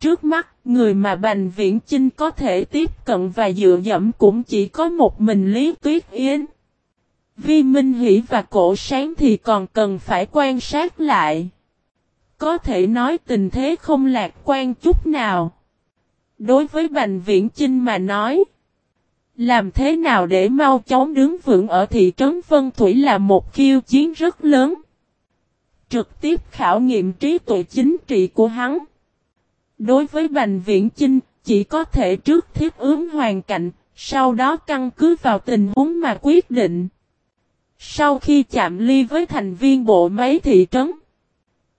Trước mắt, người mà Bành Viễn Chinh có thể tiếp cận và dựa dẫm cũng chỉ có một mình Lý Tuyết Yến. Vi Minh Hỷ và Cổ Sáng thì còn cần phải quan sát lại. Có thể nói tình thế không lạc quan chút nào. Đối với Bành Viễn Chinh mà nói, làm thế nào để mau chóng đứng vững ở thị trấn Vân Thủy là một khiêu chiến rất lớn. Trực tiếp khảo nghiệm trí tuệ chính trị của hắn. Đối với Bành Viễn Chinh, chỉ có thể trước thiết ứng hoàn cảnh, sau đó căn cứ vào tình huống mà quyết định. Sau khi chạm ly với thành viên bộ máy thị trấn,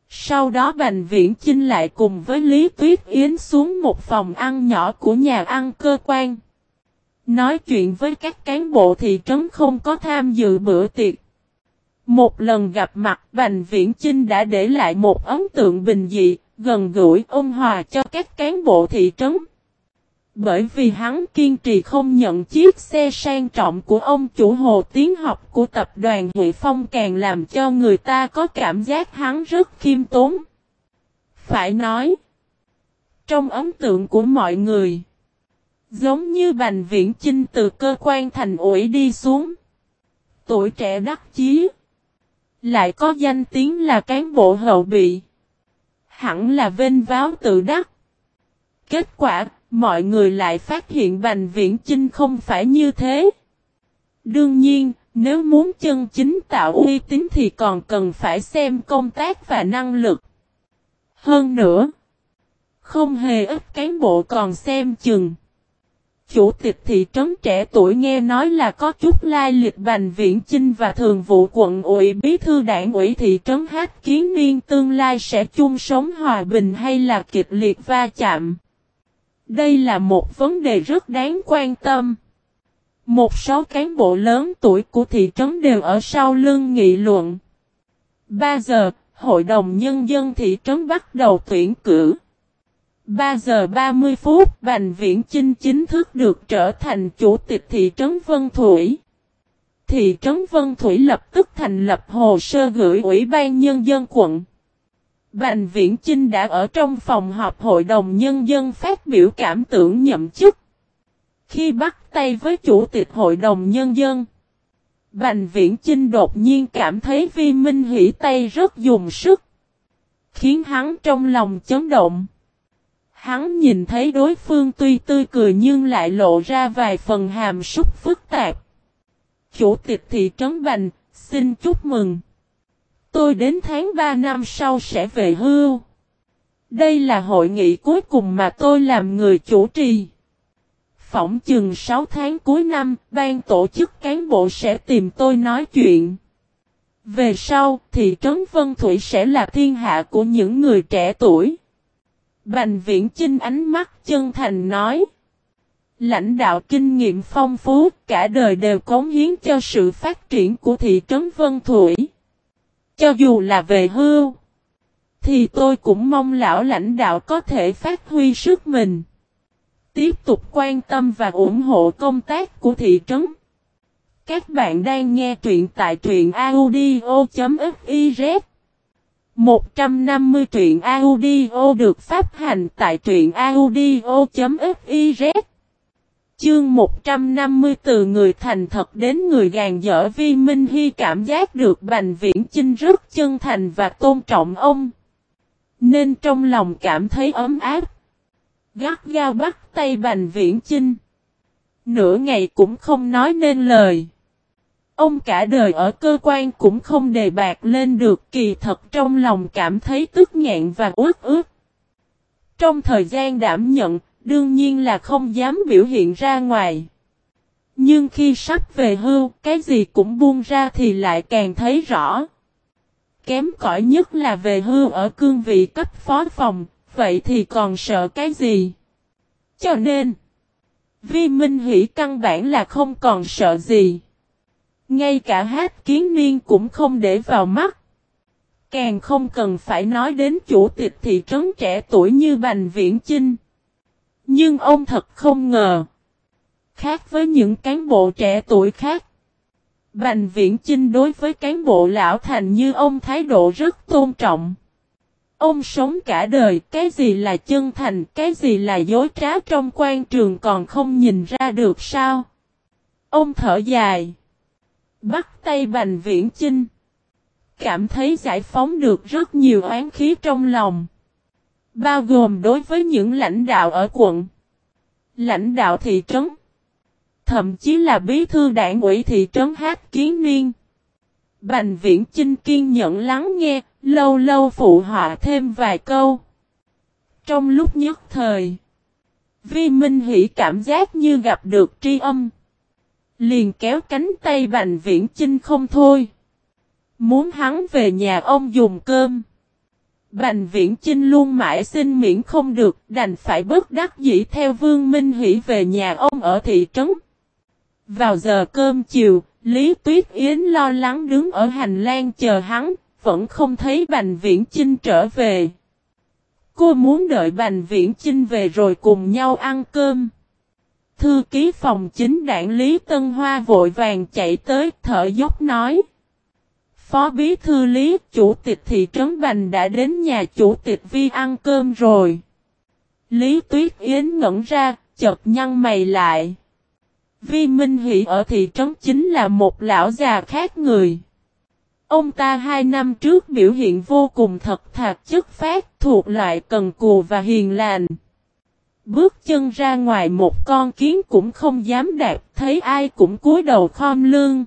sau đó Bành Viễn Chinh lại cùng với Lý Tuyết Yến xuống một phòng ăn nhỏ của nhà ăn cơ quan. Nói chuyện với các cán bộ thị trấn không có tham dự bữa tiệc. Một lần gặp mặt Bành Viễn Chinh đã để lại một ấn tượng bình dị, gần gũi ôn hòa cho các cán bộ thị trấn. Bởi vì hắn kiên trì không nhận chiếc xe sang trọng của ông chủ hồ tiến học của tập đoàn Huệ Phong càng làm cho người ta có cảm giác hắn rất khiêm tốn. Phải nói, trong ấn tượng của mọi người, giống như Bành Viễn Chinh từ cơ quan thành ủi đi xuống. Tuổi trẻ đắc chí, lại có danh tiếng là cán bộ hậu bị. Hẳn là vênh váo tự đắc. Kết quả, mọi người lại phát hiện Bành Viễn Chinh không phải như thế. Đương nhiên, nếu muốn chân chính tạo uy tín thì còn cần phải xem công tác và năng lực. Hơn nữa, không hề ít cán bộ còn xem chừng. Chủ tịch thị trấn trẻ tuổi nghe nói là có chút lai lịch Bành Viễn Chinh và thường vụ quận ủy bí thư đảng ủy thị trấn Hát Kiến Niên tương lai sẽ chung sống hòa bình hay là kịch liệt va chạm. Đây là một vấn đề rất đáng quan tâm. Một số cán bộ lớn tuổi của thị trấn đều ở sau lưng nghị luận. 3 giờ, Hội đồng Nhân dân thị trấn bắt đầu tuyển cử. 3 giờ 30 phút, Bành Viễn Chinh chính thức được trở thành chủ tịch thị trấn Vân Thủy. Thị trấn Vân Thủy lập tức thành lập hồ sơ gửi Ủy ban Nhân dân quận. Bành Viễn Chinh đã ở trong phòng họp Hội đồng Nhân dân phát biểu cảm tưởng nhậm chức. Khi bắt tay với Chủ tịch Hội đồng Nhân dân, Bành Viễn Chinh đột nhiên cảm thấy Vi Minh Hỷ tay rất dùng sức, khiến hắn trong lòng chấn động. Hắn nhìn thấy đối phương tuy tươi cười nhưng lại lộ ra vài phần hàm súc phức tạp. Chủ tịch thị trấn Bành, xin chúc mừng. Tôi đến tháng 3 năm sau sẽ về hưu. Đây là hội nghị cuối cùng mà tôi làm người chủ trì. Phỏng chừng 6 tháng cuối năm, ban tổ chức cán bộ sẽ tìm tôi nói chuyện. Về sau, thị trấn Vân Thủy sẽ là thiên hạ của những người trẻ tuổi. Bành viễn chinh ánh mắt chân thành nói. Lãnh đạo kinh nghiệm phong phú, cả đời đều cống hiến cho sự phát triển của thị trấn Vân Thủy. Cho dù là về hưu, thì tôi cũng mong lão lãnh đạo có thể phát huy sức mình. Tiếp tục quan tâm và ủng hộ công tác của thị trấn. Các bạn đang nghe truyện tại truyện audio.fif 150 truyện audio được phát hành tại truyện audio.fiz Chương 150 từ người thành thật đến người gàn dở Vi Minh Hy cảm giác được Bành Viễn Chinh rất chân thành và tôn trọng ông. Nên trong lòng cảm thấy ấm áp. Gắt gao bắt tay Bành Viễn Chinh. Nửa ngày cũng không nói nên lời. Ông cả đời ở cơ quan cũng không đề bạc lên được kỳ thật trong lòng cảm thấy tức nghẹn và uất ướt. Trong thời gian đảm nhận, đương nhiên là không dám biểu hiện ra ngoài. Nhưng khi sắp về hưu, cái gì cũng buông ra thì lại càng thấy rõ. Kém cỏi nhất là về hưu ở cương vị cấp phó phòng, vậy thì còn sợ cái gì? Cho nên, Vi Minh Hỷ căn bản là không còn sợ gì. Ngay cả hát kiến niên cũng không để vào mắt. Càng không cần phải nói đến chủ tịch thị trấn trẻ tuổi như Bành Viễn Chinh. Nhưng ông thật không ngờ. Khác với những cán bộ trẻ tuổi khác. Bành Viễn Chinh đối với cán bộ lão thành như ông thái độ rất tôn trọng. Ông sống cả đời, cái gì là chân thành, cái gì là dối trá trong quan trường còn không nhìn ra được sao? Ông thở dài. Bắt tay Bành Viễn Chinh. Cảm thấy giải phóng được rất nhiều oán khí trong lòng. Bao gồm đối với những lãnh đạo ở quận. Lãnh đạo thị trấn. Thậm chí là bí thư đảng ủy thị trấn Hát Kiến Niên. Bành Viễn Chinh kiên nhẫn lắng nghe, lâu lâu phụ họa thêm vài câu. Trong lúc nhất thời, Vi Minh Hỷ cảm giác như gặp được tri âm. Liền kéo cánh tay Bành Viễn Chinh không thôi. Muốn hắn về nhà ông dùng cơm. Bành Viễn Chinh luôn mãi xin miễn không được, đành phải bất đắc dĩ theo Vương Minh Hỷ về nhà ông ở thị trấn. Vào giờ cơm chiều, Lý Tuyết Yến lo lắng đứng ở hành lang chờ hắn, vẫn không thấy Bành Viễn Chinh trở về. Cô muốn đợi Bành Viễn Chinh về rồi cùng nhau ăn cơm. Thư ký phòng chính đảng Lý Tân Hoa vội vàng chạy tới thở dốc nói. Phó bí thư Lý, chủ tịch thị trấn Bành đã đến nhà chủ tịch Vi ăn cơm rồi. Lý Tuyết Yến ngẩn ra, chợt nhăn mày lại. Vi Minh Hỷ ở thị trấn chính là một lão già khác người. Ông ta hai năm trước biểu hiện vô cùng thật thà chất phát thuộc loại cần cù và hiền lành. Bước chân ra ngoài một con kiến cũng không dám đạp, thấy ai cũng cúi đầu khom lương.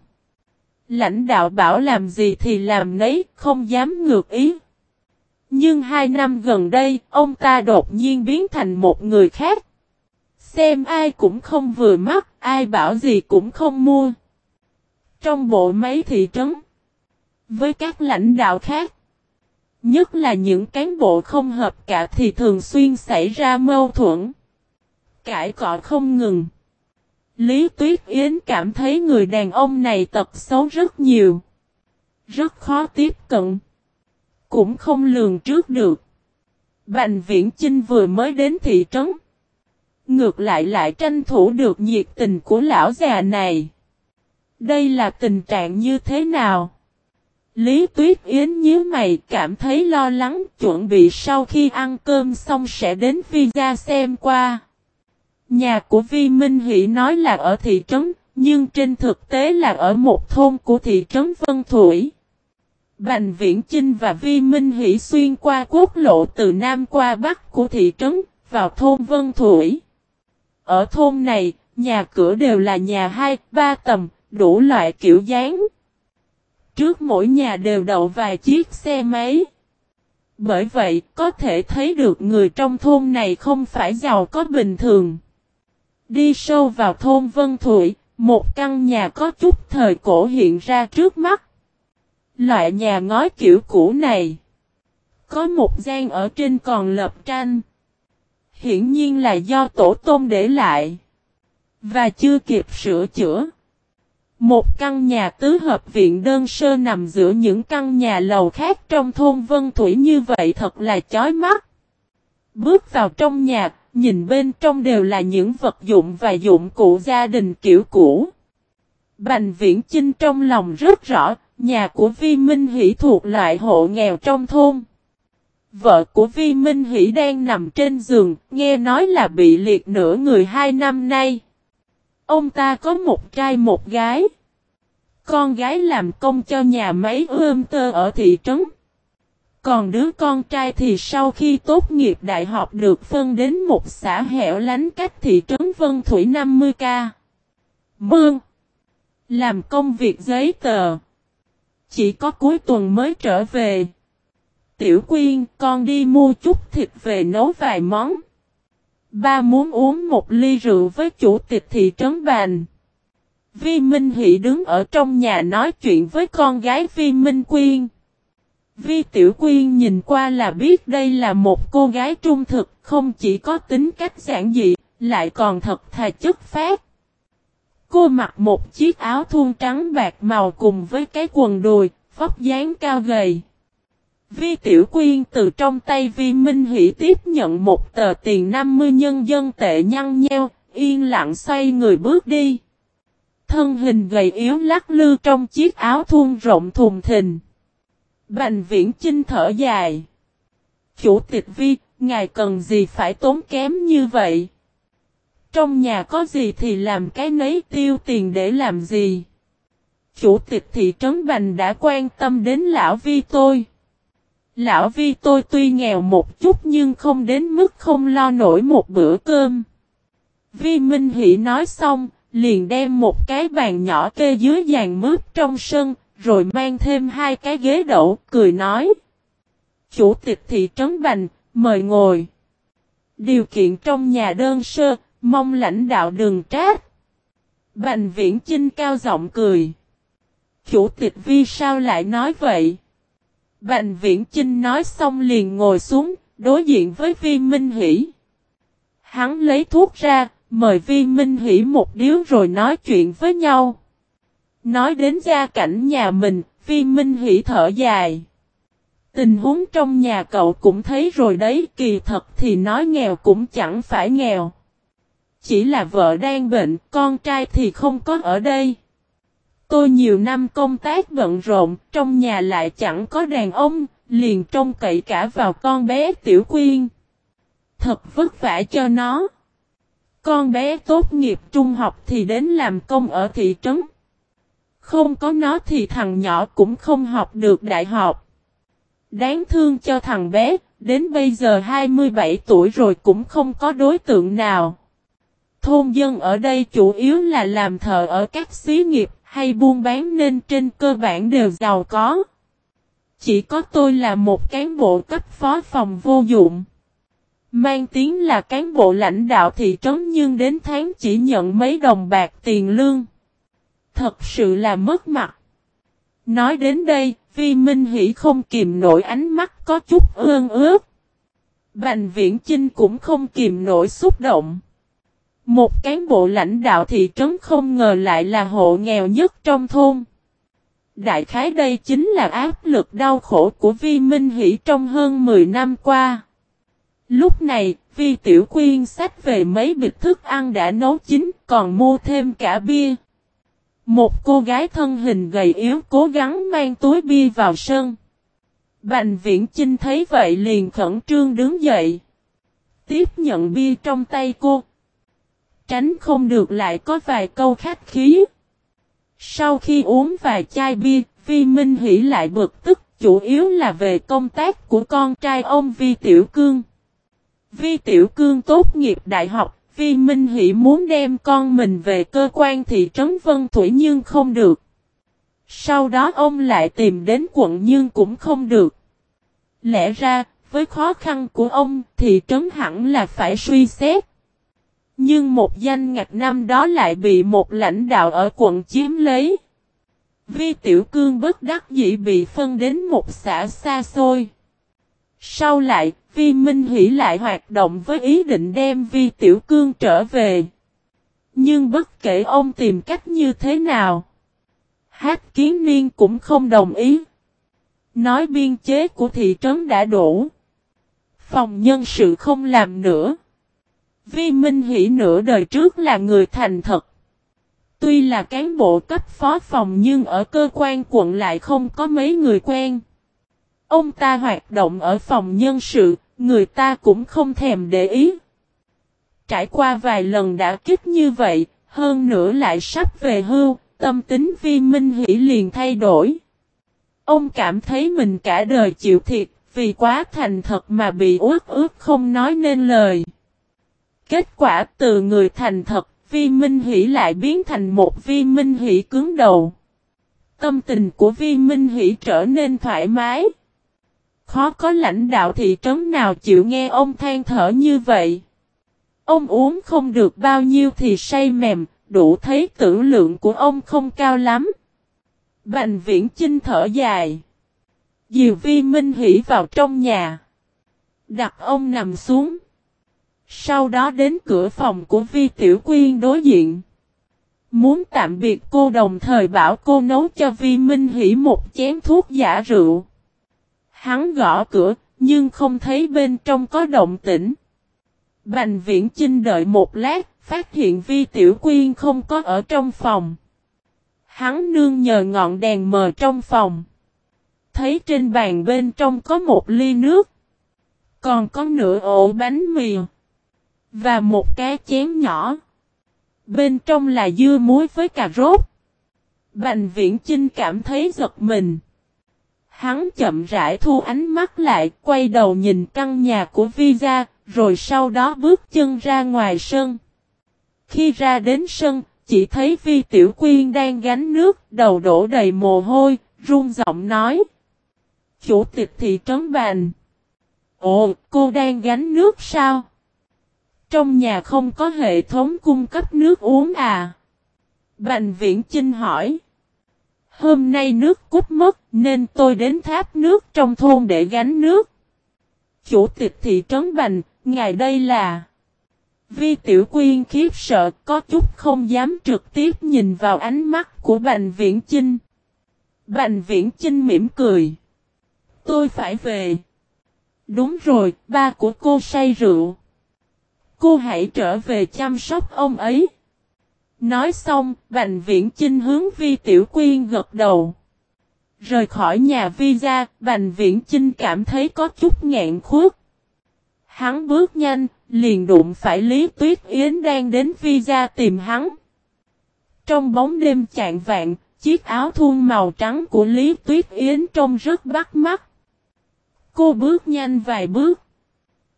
Lãnh đạo bảo làm gì thì làm nấy, không dám ngược ý. Nhưng hai năm gần đây, ông ta đột nhiên biến thành một người khác. Xem ai cũng không vừa mắt, ai bảo gì cũng không mua. Trong bộ máy thị trấn, với các lãnh đạo khác, nhất là những cán bộ không hợp cả thì thường xuyên xảy ra mâu thuẫn. Cãi cọ không ngừng. Lý Tuyết Yến cảm thấy người đàn ông này tật xấu rất nhiều. Rất khó tiếp cận. Cũng không lường trước được. Bành Viễn Chinh vừa mới đến thị trấn. Ngược lại lại tranh thủ được nhiệt tình của lão già này. Đây là tình trạng như thế nào? Lý Tuyết Yến nhíu mày cảm thấy lo lắng chuẩn bị sau khi ăn cơm xong sẽ đến visa xem qua. Nhà của Vi Minh Hỷ nói là ở thị trấn, nhưng trên thực tế là ở một thôn của thị trấn Vân Thủy. Bành Viễn Chinh và Vi Minh Hỷ xuyên qua quốc lộ từ Nam qua Bắc của thị trấn, vào thôn Vân Thủy. Ở thôn này, nhà cửa đều là nhà hai, ba tầng, đủ loại kiểu dáng. Trước mỗi nhà đều đậu vài chiếc xe máy. Bởi vậy, có thể thấy được người trong thôn này không phải giàu có bình thường. Đi sâu vào thôn Vân Thụy, một căn nhà có chút thời cổ hiện ra trước mắt. Loại nhà ngói kiểu cũ này. Có một gian ở trên còn lập tranh. Hiển nhiên là do tổ tôm để lại. Và chưa kịp sửa chữa. Một căn nhà tứ hợp viện đơn sơ nằm giữa những căn nhà lầu khác trong thôn Vân Thủy như vậy thật là chói mắt. Bước vào trong nhà, nhìn bên trong đều là những vật dụng và dụng cụ gia đình kiểu cũ. Bành viễn Chinh trong lòng rất rõ, nhà của Vi Minh Hỷ thuộc loại hộ nghèo trong thôn. Vợ của Vi Minh Hỷ đang nằm trên giường, nghe nói là bị liệt nửa người hai năm nay. Ông ta có một trai một gái. Con gái làm công cho nhà máy ươm tơ ở thị trấn. Còn đứa con trai thì sau khi tốt nghiệp đại học được phân đến một xã hẻo lánh cách thị trấn Vân Thủy 50k. Mương. Làm công việc giấy tờ. Chỉ có cuối tuần mới trở về. Tiểu quyên, con đi mua chút thịt về nấu vài món. Ba muốn uống một ly rượu với chủ tịch thị trấn Bành. Vi Minh Hỷ đứng ở trong nhà nói chuyện với con gái Vi Minh Quyên. Vi Tiểu Quyên nhìn qua là biết đây là một cô gái trung thực, không chỉ có tính cách giản dị, lại còn thật thà chất phát. Cô mặc một chiếc áo thun trắng bạc màu cùng với cái quần đùi, vóc dáng cao gầy. Vi Tiểu Quyên từ trong tay Vi Minh Hỷ tiếp nhận một tờ tiền 50 nhân dân tệ nhăn nheo, yên lặng xoay người bước đi. Thân hình gầy yếu lắc lư trong chiếc áo thun rộng thùng thình. Bành viễn chinh thở dài. Chủ tịch Vi, ngài cần gì phải tốn kém như vậy? Trong nhà có gì thì làm cái nấy tiêu tiền để làm gì? Chủ tịch thị trấn Bành đã quan tâm đến lão Vi tôi. Lão Vi tôi tuy nghèo một chút nhưng không đến mức không lo nổi một bữa cơm. Vi Minh Hỷ nói xong, liền đem một cái bàn nhỏ kê dưới dàn mướp trong sân, rồi mang thêm hai cái ghế đậu, cười nói. Chủ tịch thị trấn Bành, mời ngồi. Điều kiện trong nhà đơn sơ, mong lãnh đạo đừng trách. Bành viễn Chinh cao giọng cười. Chủ tịch Vi sao lại nói vậy? Bành viễn Chinh nói xong liền ngồi xuống, đối diện với Vi Minh Hỷ. Hắn lấy thuốc ra, mời Vi Minh Hỷ một điếu rồi nói chuyện với nhau. Nói đến gia cảnh nhà mình, Vi Minh Hỷ thở dài. Tình huống trong nhà cậu cũng thấy rồi đấy, kỳ thật thì nói nghèo cũng chẳng phải nghèo. Chỉ là vợ đang bệnh, con trai thì không có ở đây. Tôi nhiều năm công tác bận rộn, trong nhà lại chẳng có đàn ông, liền trông cậy cả vào con bé Tiểu Quyên. Thật vất vả cho nó. Con bé tốt nghiệp trung học thì đến làm công ở thị trấn. Không có nó thì thằng nhỏ cũng không học được đại học. Đáng thương cho thằng bé, đến bây giờ 27 tuổi rồi cũng không có đối tượng nào. Thôn dân ở đây chủ yếu là làm thợ ở các xí nghiệp hay buôn bán nên trên cơ bản đều giàu có. Chỉ có tôi là một cán bộ cấp phó phòng vô dụng. Mang tiếng là cán bộ lãnh đạo thị trấn nhưng đến tháng chỉ nhận mấy đồng bạc tiền lương. Thật sự là mất mặt. Nói đến đây, Vi Minh Hỷ không kìm nổi ánh mắt có chút ương ướt. Bành Viễn Chinh cũng không kìm nổi xúc động. Một cán bộ lãnh đạo thị trấn không ngờ lại là hộ nghèo nhất trong thôn. Đại khái đây chính là áp lực đau khổ của Vi Minh Hỷ trong hơn 10 năm qua. Lúc này, Vi Tiểu Quyên sách về mấy bịch thức ăn đã nấu chín, còn mua thêm cả bia. Một cô gái thân hình gầy yếu cố gắng mang túi bia vào sân. Bành viễn Trinh thấy vậy liền khẩn trương đứng dậy. Tiếp nhận bia trong tay cô. Tránh không được lại có vài câu khách khí. Sau khi uống vài chai bia, Vi Minh Hỷ lại bực tức, chủ yếu là về công tác của con trai ông Vi Tiểu Cương. Vi Tiểu Cương tốt nghiệp đại học, Vi Minh Hỷ muốn đem con mình về cơ quan thị trấn Vân Thủy nhưng không được. Sau đó ông lại tìm đến quận nhưng cũng không được. Lẽ ra, với khó khăn của ông, thị trấn hẳn là phải suy xét. Nhưng một danh ngạch năm đó lại bị một lãnh đạo ở quận chiếm lấy. Vi Tiểu Cương bất đắc dĩ bị phân đến một xã xa xôi. Sau lại, Vi Minh Hỷ lại hoạt động với ý định đem Vi Tiểu Cương trở về. Nhưng bất kể ông tìm cách như thế nào, Hát Kiến Niên cũng không đồng ý. Nói biên chế của thị trấn đã đủ. Phòng nhân sự không làm nữa. Vi Minh Hỷ nửa đời trước là người thành thật. Tuy là cán bộ cấp phó phòng nhưng ở cơ quan quận lại không có mấy người quen. Ông ta hoạt động ở phòng nhân sự, người ta cũng không thèm để ý. Trải qua vài lần đã kích như vậy, hơn nữa lại sắp về hưu, tâm tính vi minh hỷ liền thay đổi. Ông cảm thấy mình cả đời chịu thiệt, vì quá thành thật mà bị ướt ướt không nói nên lời. Kết quả từ người thành thật, vi minh hỷ lại biến thành một vi minh hỷ cứng đầu. Tâm tình của vi minh hỷ trở nên thoải mái. Khó có lãnh đạo thị trấn nào chịu nghe ông than thở như vậy. Ông uống không được bao nhiêu thì say mềm, đủ thấy tử lượng của ông không cao lắm. Bành viễn chinh thở dài. Diều vi minh hỉ vào trong nhà. Đặt ông nằm xuống. Sau đó đến cửa phòng của Vi Tiểu Quyên đối diện. Muốn tạm biệt cô đồng thời bảo cô nấu cho Vi Minh Hỷ một chén thuốc giả rượu. Hắn gõ cửa, nhưng không thấy bên trong có động tĩnh. Bành viễn Trinh đợi một lát, phát hiện Vi Tiểu Quyên không có ở trong phòng. Hắn nương nhờ ngọn đèn mờ trong phòng. Thấy trên bàn bên trong có một ly nước. Còn có nửa ổ bánh mì. Và một cái chén nhỏ. Bên trong là dưa muối với cà rốt. Bành viễn Chinh cảm thấy giật mình. Hắn chậm rãi thu ánh mắt lại, quay đầu nhìn căn nhà của Visa, rồi sau đó bước chân ra ngoài sân. Khi ra đến sân, chỉ thấy Vi Tiểu Quyên đang gánh nước, đầu đổ đầy mồ hôi, run giọng nói. Chủ tịch thị trấn Bành. Ồ, cô đang gánh nước sao? Trong nhà không có hệ thống cung cấp nước uống à? Bành viễn Chinh hỏi. Hôm nay nước cút mất nên tôi đến tháp nước trong thôn để gánh nước. Chủ tịch thị trấn Bành, ngài đây là... Vi Tiểu Quyên khiếp sợ có chút không dám trực tiếp nhìn vào ánh mắt của Bành Viễn Chinh. Bành Viễn Chinh mỉm cười. Tôi phải về. Đúng rồi, ba của cô say rượu. Cô hãy trở về chăm sóc ông ấy. Nói xong, Bành Viễn Chinh hướng Vi Tiểu Quyên gật đầu. Rời khỏi nhà Vi ra, Bành Viễn Chinh cảm thấy có chút ngẹn khuất. Hắn bước nhanh, liền đụng phải Lý Tuyết Yến đang đến Vi ra tìm hắn. Trong bóng đêm chạng vạn, chiếc áo thun màu trắng của Lý Tuyết Yến trông rất bắt mắt. Cô bước nhanh vài bước.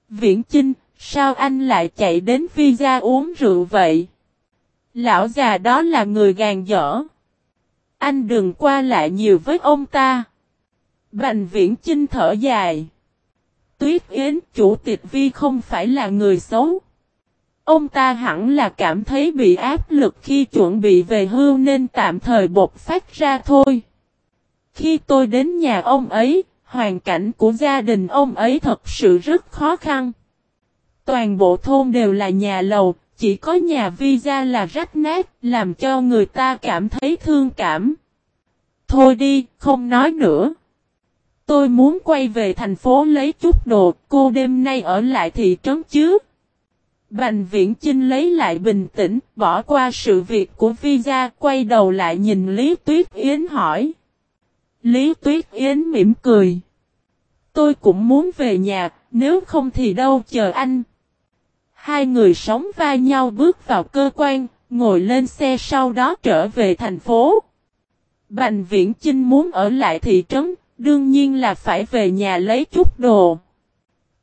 Viễn Chinh, sao anh lại chạy đến Vi ra uống rượu vậy? Lão già đó là người gàn dở. Anh đừng qua lại nhiều với ông ta. Bành viễn chinh thở dài. Tuyết Yến chủ tịch Vi không phải là người xấu. Ông ta hẳn là cảm thấy bị áp lực khi chuẩn bị về hưu nên tạm thời bột phát ra thôi. Khi tôi đến nhà ông ấy, hoàn cảnh của gia đình ông ấy thật sự rất khó khăn. Toàn bộ thôn đều là nhà lầu, chỉ có nhà visa là rách nát, làm cho người ta cảm thấy thương cảm. Thôi đi, không nói nữa. Tôi muốn quay về thành phố lấy chút đồ, cô đêm nay ở lại thị trấn chứ. Bành viễn Chinh lấy lại bình tĩnh, bỏ qua sự việc của visa, quay đầu lại nhìn Lý Tuyết Yến hỏi. Lý Tuyết Yến mỉm cười. Tôi cũng muốn về nhà, nếu không thì đâu chờ anh. Hai người sống vai nhau bước vào cơ quan, ngồi lên xe sau đó trở về thành phố. Bành Viễn Chinh muốn ở lại thị trấn, đương nhiên là phải về nhà lấy chút đồ.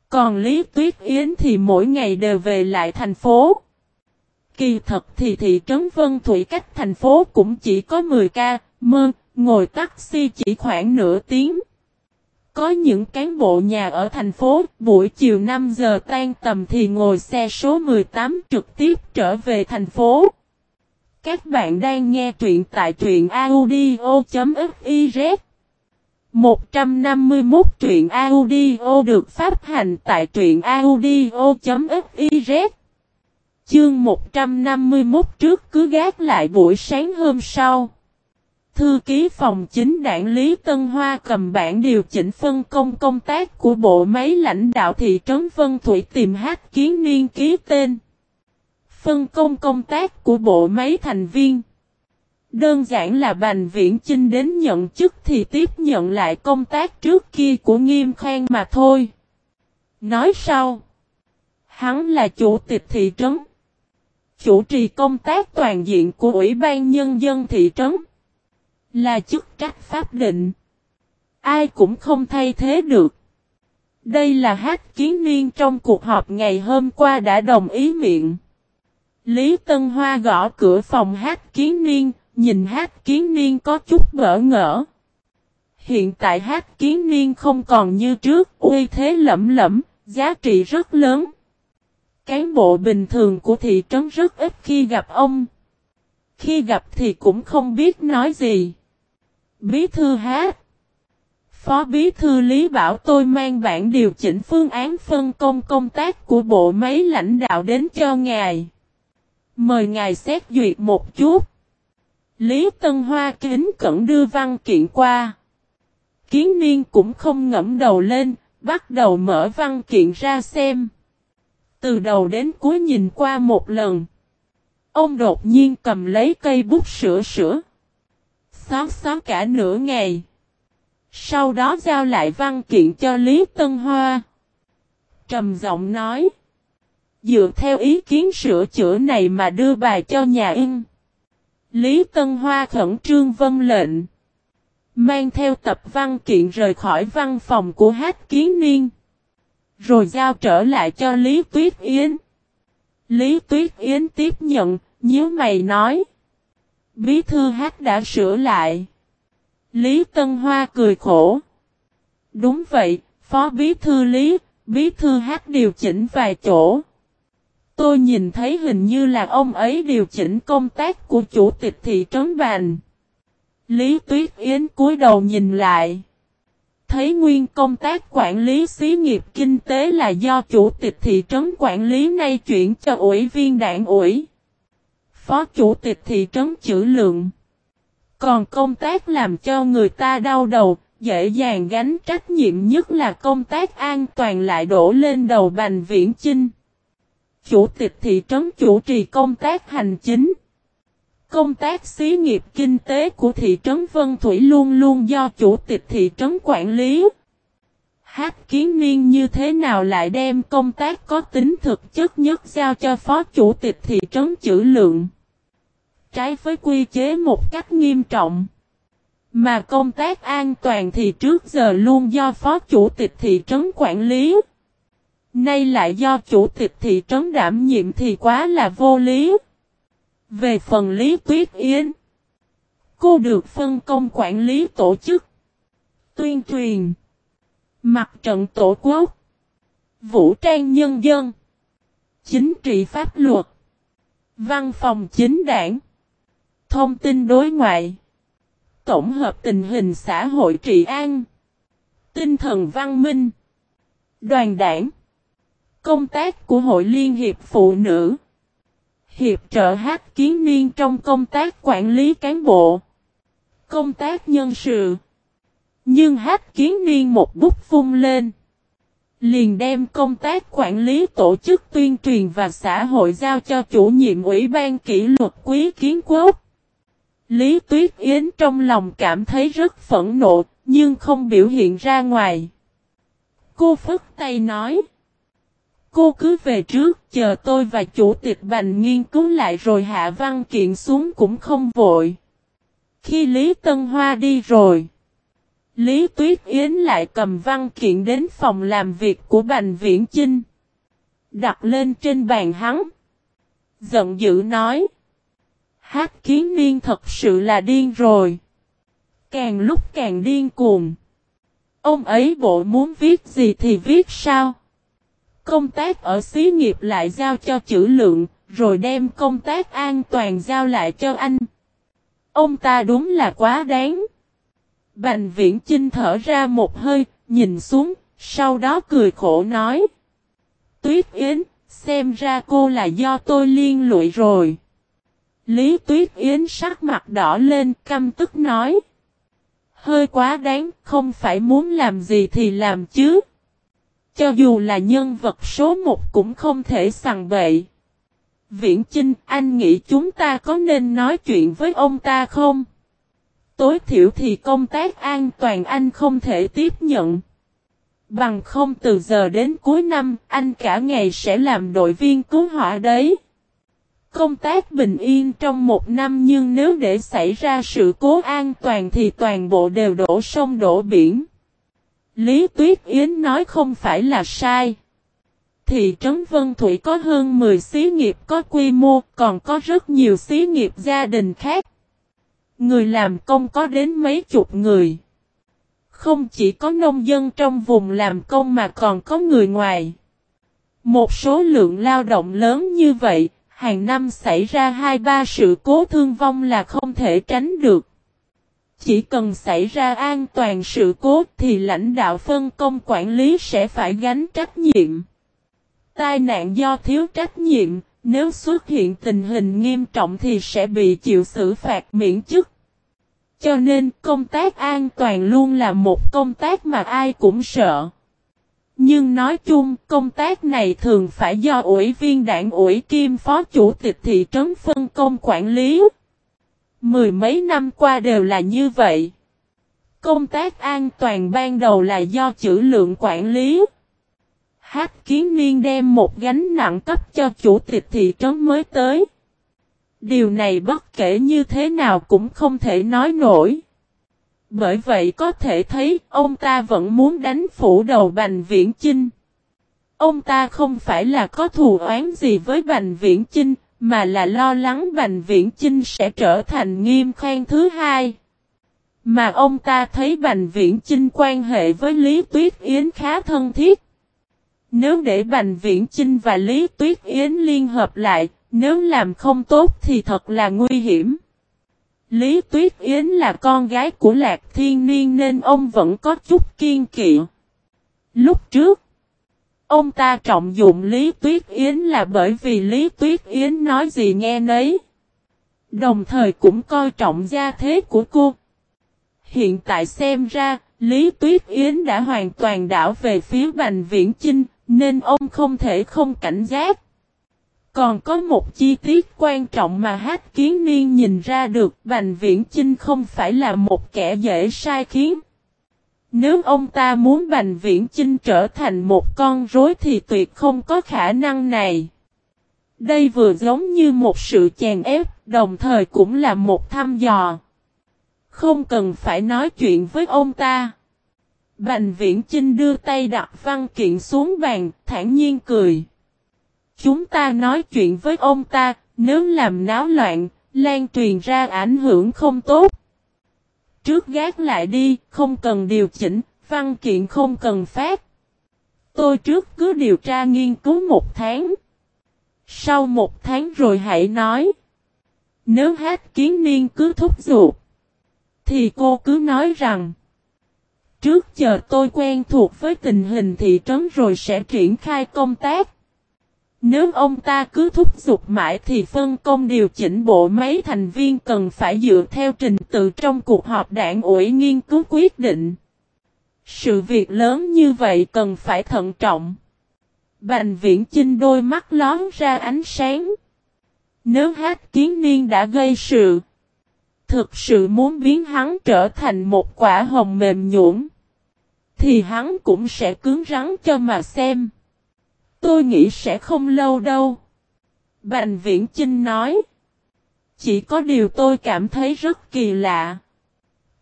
Còn Lý Tuyết Yến thì mỗi ngày đều về lại thành phố. Kỳ thật thì thị trấn Vân Thủy cách thành phố cũng chỉ có 10 ca, mơ, ngồi taxi chỉ khoảng nửa tiếng. Có những cán bộ nhà ở thành phố, buổi chiều 5 giờ tan tầm thì ngồi xe số 18 trực tiếp trở về thành phố. Các bạn đang nghe truyện tại truyện audio.fiz 151 truyện audio được phát hành tại truyện audio.fiz Chương 151 trước cứ gác lại buổi sáng hôm sau. Thư ký phòng chính đảng Lý Tân Hoa cầm bản điều chỉnh phân công công tác của bộ máy lãnh đạo thị trấn Vân Thủy tìm hát kiến niên ký tên. Phân công công tác của bộ máy thành viên. Đơn giản là Bành Viễn Chinh đến nhận chức thì tiếp nhận lại công tác trước kia của Nghiêm Khang mà thôi. Nói sau. Hắn là chủ tịch thị trấn. Chủ trì công tác toàn diện của Ủy ban Nhân dân thị trấn. Là chức trách pháp định. Ai cũng không thay thế được. Đây là hát kiến niên trong cuộc họp ngày hôm qua đã đồng ý miệng. Lý Tân Hoa gõ cửa phòng hát kiến niên, nhìn hát kiến niên có chút bỡ ngỡ. Hiện tại hát kiến niên không còn như trước, uy thế lẫm lẫm, giá trị rất lớn. Cán bộ bình thường của thị trấn rất ít khi gặp ông. Khi gặp thì cũng không biết nói gì. Bí thư hát. Phó Bí thư Lý bảo tôi mang bản điều chỉnh phương án phân công công tác của bộ máy lãnh đạo đến cho ngài. Mời ngài xét duyệt một chút. Lý Tân Hoa kính cẩn đưa văn kiện qua. Kiến niên cũng không ngẫm đầu lên, bắt đầu mở văn kiện ra xem. Từ đầu đến cuối nhìn qua một lần. Ông đột nhiên cầm lấy cây bút sửa sửa xót xót cả nửa ngày. Sau đó giao lại văn kiện cho Lý Tân Hoa. trầm giọng nói. Dựa theo ý kiến sửa chữa này mà đưa bài cho nhà in. Lý Tân Hoa khẩn trương vân lệnh. Mang theo tập văn kiện rời khỏi văn phòng của Hát Kiến Niên. Rồi giao trở lại cho Lý Tuyết Yến. Lý Tuyết Yến tiếp nhận, nhớ mày nói. Bí thư Hát đã sửa lại. Lý Tân Hoa cười khổ. Đúng vậy, Phó Bí Thư Lý, Bí Thư Hát điều chỉnh vài chỗ. Tôi nhìn thấy hình như là ông ấy điều chỉnh công tác của chủ tịch thị trấn Bành. Lý Tuyết Yến cúi đầu nhìn lại. Thấy nguyên công tác quản lý xí nghiệp kinh tế là do chủ tịch thị trấn quản lý nay chuyển cho ủy viên đảng ủy. Phó chủ tịch thị trấn chữ lượng. Còn công tác làm cho người ta đau đầu, dễ dàng gánh trách nhiệm nhất là công tác an toàn lại đổ lên đầu Bành Viễn Chinh. Chủ tịch thị trấn chủ trì công tác hành chính. Công tác xí nghiệp kinh tế của thị trấn Vân Thủy luôn luôn do chủ tịch thị trấn quản lý. Hát kiến niên như thế nào lại đem công tác có tính thực chất nhất giao cho phó chủ tịch thị trấn chữ lượng. Trái với quy chế một cách nghiêm trọng. Mà công tác an toàn thì trước giờ luôn do phó chủ tịch thị trấn quản lý. Nay lại do chủ tịch thị trấn đảm nhiệm thì quá là vô lý. Về phần Lý Tuyết Yến, cô được phân công quản lý tổ chức, tuyên truyền, mặt trận tổ quốc, vũ trang nhân dân, chính trị pháp luật, văn phòng chính đảng, thông tin đối ngoại, tổng hợp tình hình xã hội trị an, tinh thần văn minh, đoàn đảng, công tác của Hội Liên hiệp Phụ nữ, hiệp trợ hát kiến niên trong công tác quản lý cán bộ, công tác nhân sự. Nhưng hát kiến niên một bút phun lên. Liền đem công tác quản lý tổ chức tuyên truyền và xã hội giao cho chủ nhiệm ủy ban kỷ luật quý kiến quốc. Lý Tuyết Yến trong lòng cảm thấy rất phẫn nộ, nhưng không biểu hiện ra ngoài. Cô phức tay nói. Cô cứ về trước, chờ tôi và chủ tịch bành nghiên cứu lại rồi hạ văn kiện xuống cũng không vội. Khi Lý Tân Hoa đi rồi, Lý Tuyết Yến lại cầm văn kiện đến phòng làm việc của Bành Viễn Chinh. Đặt lên trên bàn hắn. Giận dữ nói. Hát kiến niên thật sự là điên rồi. Càng lúc càng điên cuồng. Ông ấy bộ muốn viết gì thì viết sao? Công tác ở xí nghiệp lại giao cho chữ lượng, rồi đem công tác an toàn giao lại cho anh. Ông ta đúng là quá đáng. Bành viễn Trinh thở ra một hơi, nhìn xuống, sau đó cười khổ nói. Tuyết Yến, xem ra cô là do tôi liên lụy rồi. Lý Tuyết Yến sắc mặt đỏ lên căm tức nói. Hơi quá đáng, không phải muốn làm gì thì làm chứ. Cho dù là nhân vật số một cũng không thể sằng bậy. Viễn Chinh, anh nghĩ chúng ta có nên nói chuyện với ông ta không? Tối thiểu thì công tác an toàn anh không thể tiếp nhận. Bằng không từ giờ đến cuối năm, anh cả ngày sẽ làm đội viên cứu hỏa đấy. Công tác bình yên trong một năm nhưng nếu để xảy ra sự cố an toàn thì toàn bộ đều đổ sông đổ biển. Lý Tuyết Yến nói không phải là sai. Thị trấn Vân Thủy có hơn 10 xí nghiệp có quy mô, còn có rất nhiều xí nghiệp gia đình khác. Người làm công có đến mấy chục người. Không chỉ có nông dân trong vùng làm công mà còn có người ngoài. Một số lượng lao động lớn như vậy, hàng năm xảy ra hai ba sự cố thương vong là không thể tránh được. Chỉ cần xảy ra an toàn sự cố thì lãnh đạo phân công quản lý sẽ phải gánh trách nhiệm. Tai nạn do thiếu trách nhiệm, nếu xuất hiện tình hình nghiêm trọng thì sẽ bị chịu xử phạt miễn chức. Cho nên công tác an toàn luôn là một công tác mà ai cũng sợ. Nhưng nói chung, công tác này thường phải do ủy viên đảng, ủy kim phó chủ tịch thị trấn phân công quản lý. Mười mấy năm qua đều là như vậy. Công tác an toàn ban đầu là do chữ lượng quản lý. Hát kiến niên đem một gánh nặng cấp cho chủ tịch thị trấn mới tới. Điều này bất kể như thế nào cũng không thể nói nổi. Bởi vậy có thể thấy ông ta vẫn muốn đánh phủ đầu Bành Viễn Chinh. Ông ta không phải là có thù oán gì với Bành Viễn Chinh, mà là lo lắng Bành Viễn Chinh sẽ trở thành nghiêm khoan thứ hai. Mà ông ta thấy Bành Viễn Chinh quan hệ với Lý Tuyết Yến khá thân thiết. Nếu để Bành Viễn Chinh và Lý Tuyết Yến liên hợp lại, nếu làm không tốt thì thật là nguy hiểm. Lý Tuyết Yến là con gái của Lạc Thiên Niên nên ông vẫn có chút kiên kỵ. Lúc trước, ông ta trọng dụng Lý Tuyết Yến là bởi vì Lý Tuyết Yến nói gì nghe nấy. Đồng thời cũng coi trọng gia thế của cô. Hiện tại xem ra, Lý Tuyết Yến đã hoàn toàn đảo về phía Bành Viễn Chinh, nên ông không thể không cảnh giác. Còn có một chi tiết quan trọng mà Hát Kiến Niên nhìn ra được Bành Viễn Chinh không phải là một kẻ dễ sai khiến. Nếu ông ta muốn Bành Viễn Chinh trở thành một con rối thì tuyệt không có khả năng này. Đây vừa giống như một sự chèn ép, đồng thời cũng là một thăm dò. Không cần phải nói chuyện với ông ta. Bành Viễn Chinh đưa tay đặt văn kiện xuống bàn, thản nhiên cười. Chúng ta nói chuyện với ông ta, nếu làm náo loạn, lan truyền ra ảnh hưởng không tốt. Trước gác lại đi, không cần điều chỉnh, văn kiện không cần phát. Tôi trước cứ điều tra nghiên cứu một tháng. Sau một tháng rồi hãy nói. Nếu hát kiến niên cứ thúc giục, thì cô cứ nói rằng Trước chờ tôi quen thuộc với tình hình thị trấn rồi sẽ triển khai công tác. Nếu ông ta cứ thúc giục mãi thì phân công điều chỉnh bộ máy thành viên cần phải dựa theo trình tự trong cuộc họp đảng ủy nghiên cứu quyết định. Sự việc lớn như vậy cần phải thận trọng. Bành viễn chinh đôi mắt lón ra ánh sáng. Nếu hát kiến niên đã gây sự, thực sự muốn biến hắn trở thành một quả hồng mềm nhũn, thì hắn cũng sẽ cứng rắn cho mà xem. Tôi nghĩ sẽ không lâu đâu. Bành viễn Chinh nói. Chỉ có điều tôi cảm thấy rất kỳ lạ.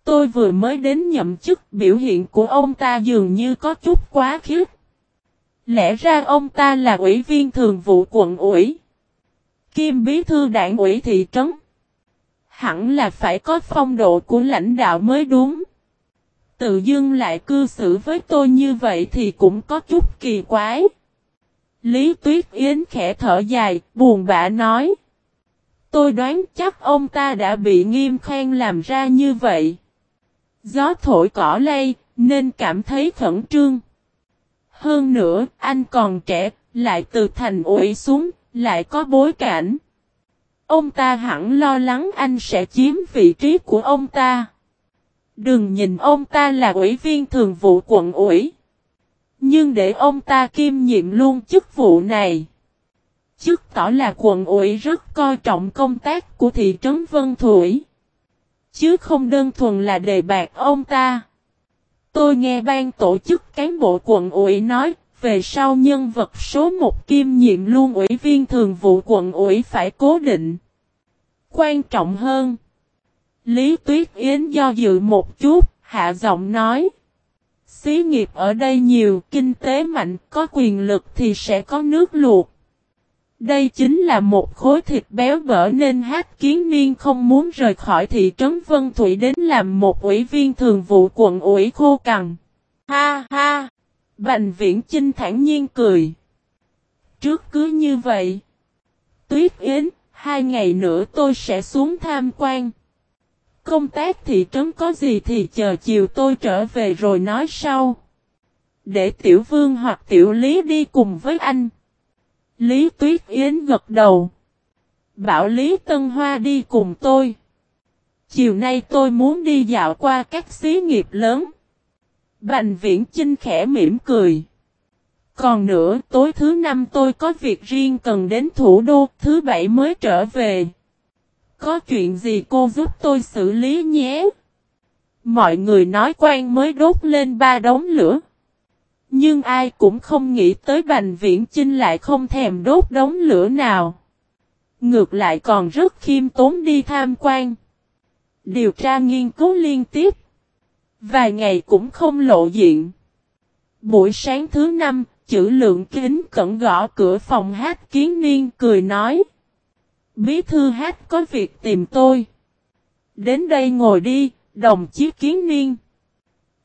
Tôi vừa mới đến nhậm chức, biểu hiện của ông ta dường như có chút quá khiếp. Lẽ ra ông ta là ủy viên thường vụ quận ủy. Kim bí thư đảng ủy thị trấn. Hẳn là phải có phong độ của lãnh đạo mới đúng. Tự dưng lại cư xử với tôi như vậy thì cũng có chút kỳ quái. Lý Tuyết Yến khẽ thở dài, buồn bã nói. Tôi đoán chắc ông ta đã bị nghiêm khen làm ra như vậy. Gió thổi cỏ lay, nên cảm thấy khẩn trương. Hơn nữa, anh còn trẻ, lại từ thành ủi xuống, lại có bối cảnh. Ông ta hẳn lo lắng anh sẽ chiếm vị trí của ông ta. Đừng nhìn ông ta là ủy viên thường vụ quận ủy. Nhưng để ông ta kiêm nhiệm luôn chức vụ này. Chức tỏ là quận ủy rất coi trọng công tác của thị trấn Vân Thủy. Chứ không đơn thuần là đề bạc ông ta. Tôi nghe ban tổ chức cán bộ quận ủy nói, về sau nhân vật số một kiêm nhiệm luôn ủy viên thường vụ quận ủy phải cố định. Quan trọng hơn. Lý Tuyết Yến do dự một chút, hạ giọng nói. Xí nghiệp ở đây nhiều, kinh tế mạnh, có quyền lực thì sẽ có nước luộc. Đây chính là một khối thịt béo bở nên hát kiến niên không muốn rời khỏi thị trấn Vân Thủy đến làm một ủy viên thường vụ quận ủy khô cằn. Ha ha! Bành viễn Chinh thản nhiên cười. Trước cứ như vậy. Tuyết Yến, hai ngày nữa tôi sẽ xuống tham quan. Công tác thị trấn có gì thì chờ chiều tôi trở về rồi nói sau. Để tiểu vương hoặc tiểu lý đi cùng với anh. Lý Tuyết Yến gật đầu. Bảo Lý Tân Hoa đi cùng tôi. Chiều nay tôi muốn đi dạo qua các xí nghiệp lớn. Bành viễn Chinh khẽ mỉm cười. Còn nữa, tối thứ năm tôi có việc riêng cần đến thủ đô, thứ bảy mới trở về. Có chuyện gì cô giúp tôi xử lý nhé? Mọi người nói quan mới đốt lên ba đống lửa. Nhưng ai cũng không nghĩ tới Bành Viễn Chinh lại không thèm đốt đống lửa nào. Ngược lại còn rất khiêm tốn đi tham quan. Điều tra nghiên cứu liên tiếp. Vài ngày cũng không lộ diện. Buổi sáng thứ năm, chữ lượng kính cẩn gõ cửa phòng hát kiến niên cười nói. Bí thư hát có việc tìm tôi. Đến đây ngồi đi, đồng chí kiến niên.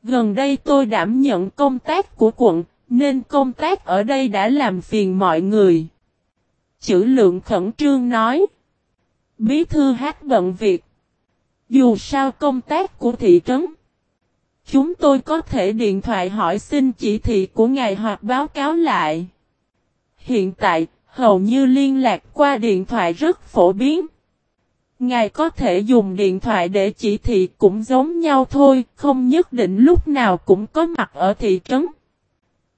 Gần đây tôi đảm nhận công tác của quận, nên công tác ở đây đã làm phiền mọi người. Chữ lượng khẩn trương nói. Bí thư hát bận việc. Dù sao công tác của thị trấn. Chúng tôi có thể điện thoại hỏi xin chỉ thị của ngài hoặc báo cáo lại. Hiện tại, hầu như liên lạc qua điện thoại rất phổ biến. Ngài có thể dùng điện thoại để chỉ thị cũng giống nhau thôi, không nhất định lúc nào cũng có mặt ở thị trấn.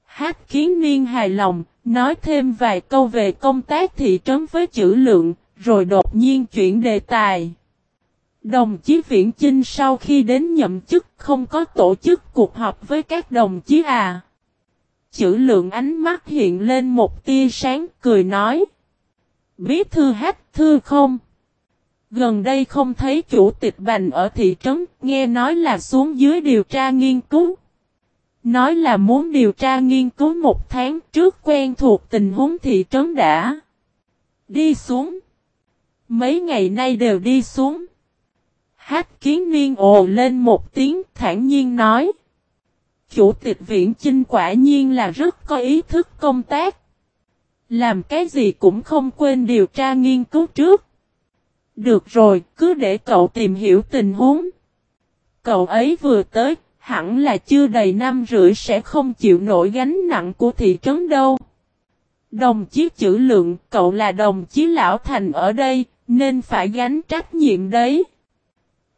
Hát kiến niên hài lòng, nói thêm vài câu về công tác thị trấn với chữ lượng, rồi đột nhiên chuyển đề tài. Đồng chí Viễn Chinh sau khi đến nhậm chức không có tổ chức cuộc họp với các đồng chí à. Chữ lượng ánh mắt hiện lên một tia sáng cười nói. bí thư hát thư không? Gần đây không thấy chủ tịch bành ở thị trấn, nghe nói là xuống dưới điều tra nghiên cứu. Nói là muốn điều tra nghiên cứu một tháng trước quen thuộc tình huống thị trấn đã. Đi xuống. Mấy ngày nay đều đi xuống. Hát kiến niên ồ lên một tiếng thản nhiên nói. Chủ tịch viện chinh quả nhiên là rất có ý thức công tác. Làm cái gì cũng không quên điều tra nghiên cứu trước. Được rồi, cứ để cậu tìm hiểu tình huống. Cậu ấy vừa tới, hẳn là chưa đầy năm rưỡi sẽ không chịu nổi gánh nặng của thị trấn đâu. Đồng chí chữ lượng, cậu là đồng chí lão thành ở đây, nên phải gánh trách nhiệm đấy.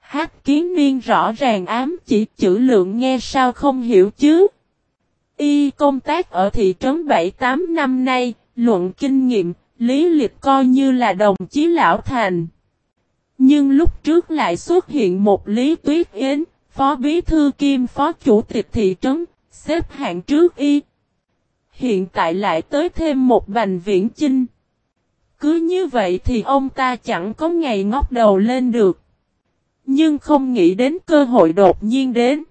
Hát kiến niên rõ ràng ám chỉ chữ lượng nghe sao không hiểu chứ. Y công tác ở thị trấn 7-8 năm nay, luận kinh nghiệm, lý lịch coi như là đồng chí lão thành. Nhưng lúc trước lại xuất hiện một Lý Tuyết Yến, phó bí thư kim phó chủ tịch thị trấn, xếp hạng trước y. Hiện tại lại tới thêm một bành viễn chinh. Cứ như vậy thì ông ta chẳng có ngày ngóc đầu lên được. Nhưng không nghĩ đến cơ hội đột nhiên đến.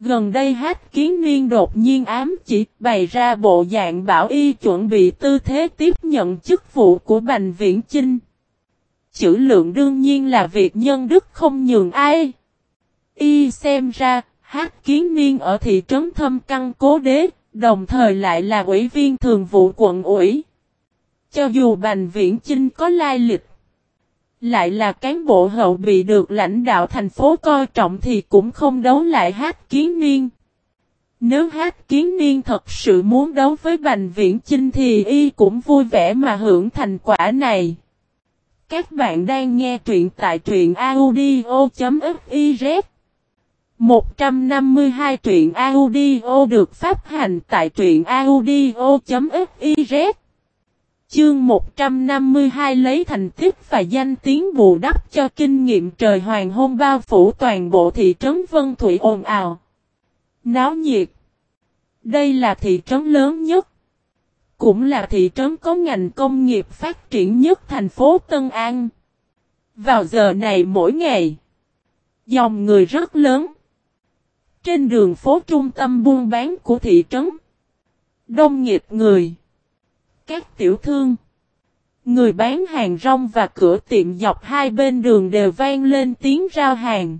Gần đây hát kiến niên đột nhiên ám chỉ bày ra bộ dạng bảo y chuẩn bị tư thế tiếp nhận chức vụ của Bành Viễn Chinh. Chữ lượng đương nhiên là việc nhân đức không nhường ai. Y xem ra, hát kiến niên ở thị trấn thâm căn cố đế, đồng thời lại là ủy viên thường vụ quận ủy. Cho dù Bành Viễn Chinh có lai lịch, lại là cán bộ hậu bị được lãnh đạo thành phố coi trọng thì cũng không đấu lại hát kiến niên. Nếu hát kiến niên thật sự muốn đấu với Bành Viễn Chinh thì y cũng vui vẻ mà hưởng thành quả này. Các bạn đang nghe truyện tại truyện audio.fiz 152 truyện audio được phát hành tại truyện audio.fiz Chương 152 lấy thành tích và danh tiếng bù đắp cho kinh nghiệm trời hoàng hôn bao phủ toàn bộ thị trấn Vân Thủy ồn ào. Náo nhiệt. Đây là thị trấn lớn nhất. Cũng là thị trấn có ngành công nghiệp phát triển nhất thành phố Tân An. Vào giờ này mỗi ngày, dòng người rất lớn. Trên đường phố trung tâm buôn bán của thị trấn, đông nghịt người các tiểu thương. Người bán hàng rong và cửa tiệm dọc hai bên đường đều vang lên tiếng rao hàng.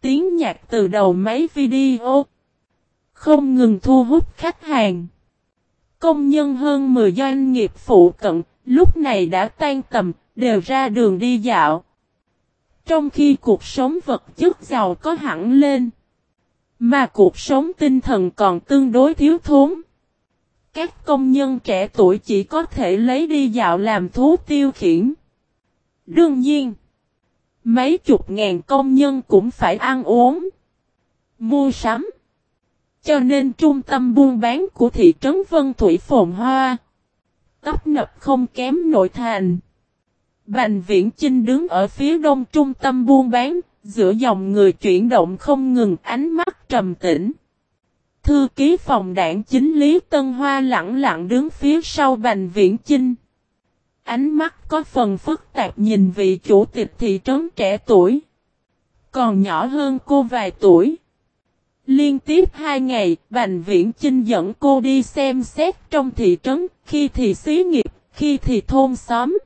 Tiếng nhạc từ đầu máy video. Không ngừng thu hút khách hàng. Công nhân hơn 10 doanh nghiệp phụ cận, lúc này đã tan tầm, đều ra đường đi dạo. Trong khi cuộc sống vật chất giàu có hẳn lên, mà cuộc sống tinh thần còn tương đối thiếu thốn. Các công nhân trẻ tuổi chỉ có thể lấy đi dạo làm thú tiêu khiển. Đương nhiên, mấy chục ngàn công nhân cũng phải ăn uống, mua sắm. Cho nên trung tâm buôn bán của thị trấn Vân Thủy phồn hoa. Tấp nập không kém nội thành. Bành viễn Chinh đứng ở phía đông trung tâm buôn bán, giữa dòng người chuyển động không ngừng ánh mắt trầm tĩnh thư ký phòng đảng chính Lý Tân Hoa lặng lặng đứng phía sau Bành Viễn Chinh. Ánh mắt có phần phức tạp nhìn vị chủ tịch thị trấn trẻ tuổi. Còn nhỏ hơn cô vài tuổi. Liên tiếp hai ngày, Bành Viễn Chinh dẫn cô đi xem xét trong thị trấn, khi thì xí nghiệp, khi thì thôn xóm.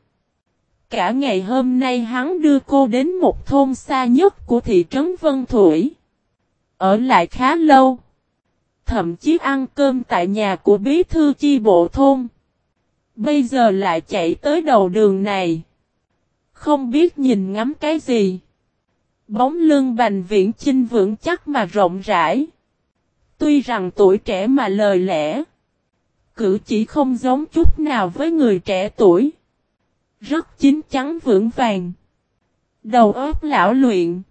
Cả ngày hôm nay hắn đưa cô đến một thôn xa nhất của thị trấn Vân Thủy. Ở lại khá lâu. Thậm chí ăn cơm tại nhà của bí thư chi bộ thôn. Bây giờ lại chạy tới đầu đường này. Không biết nhìn ngắm cái gì. Bóng lưng bành viễn chinh vững chắc mà rộng rãi. Tuy rằng tuổi trẻ mà lời lẽ. Cử chỉ không giống chút nào với người trẻ tuổi. Rất chín chắn vững vàng. Đầu óc lão luyện.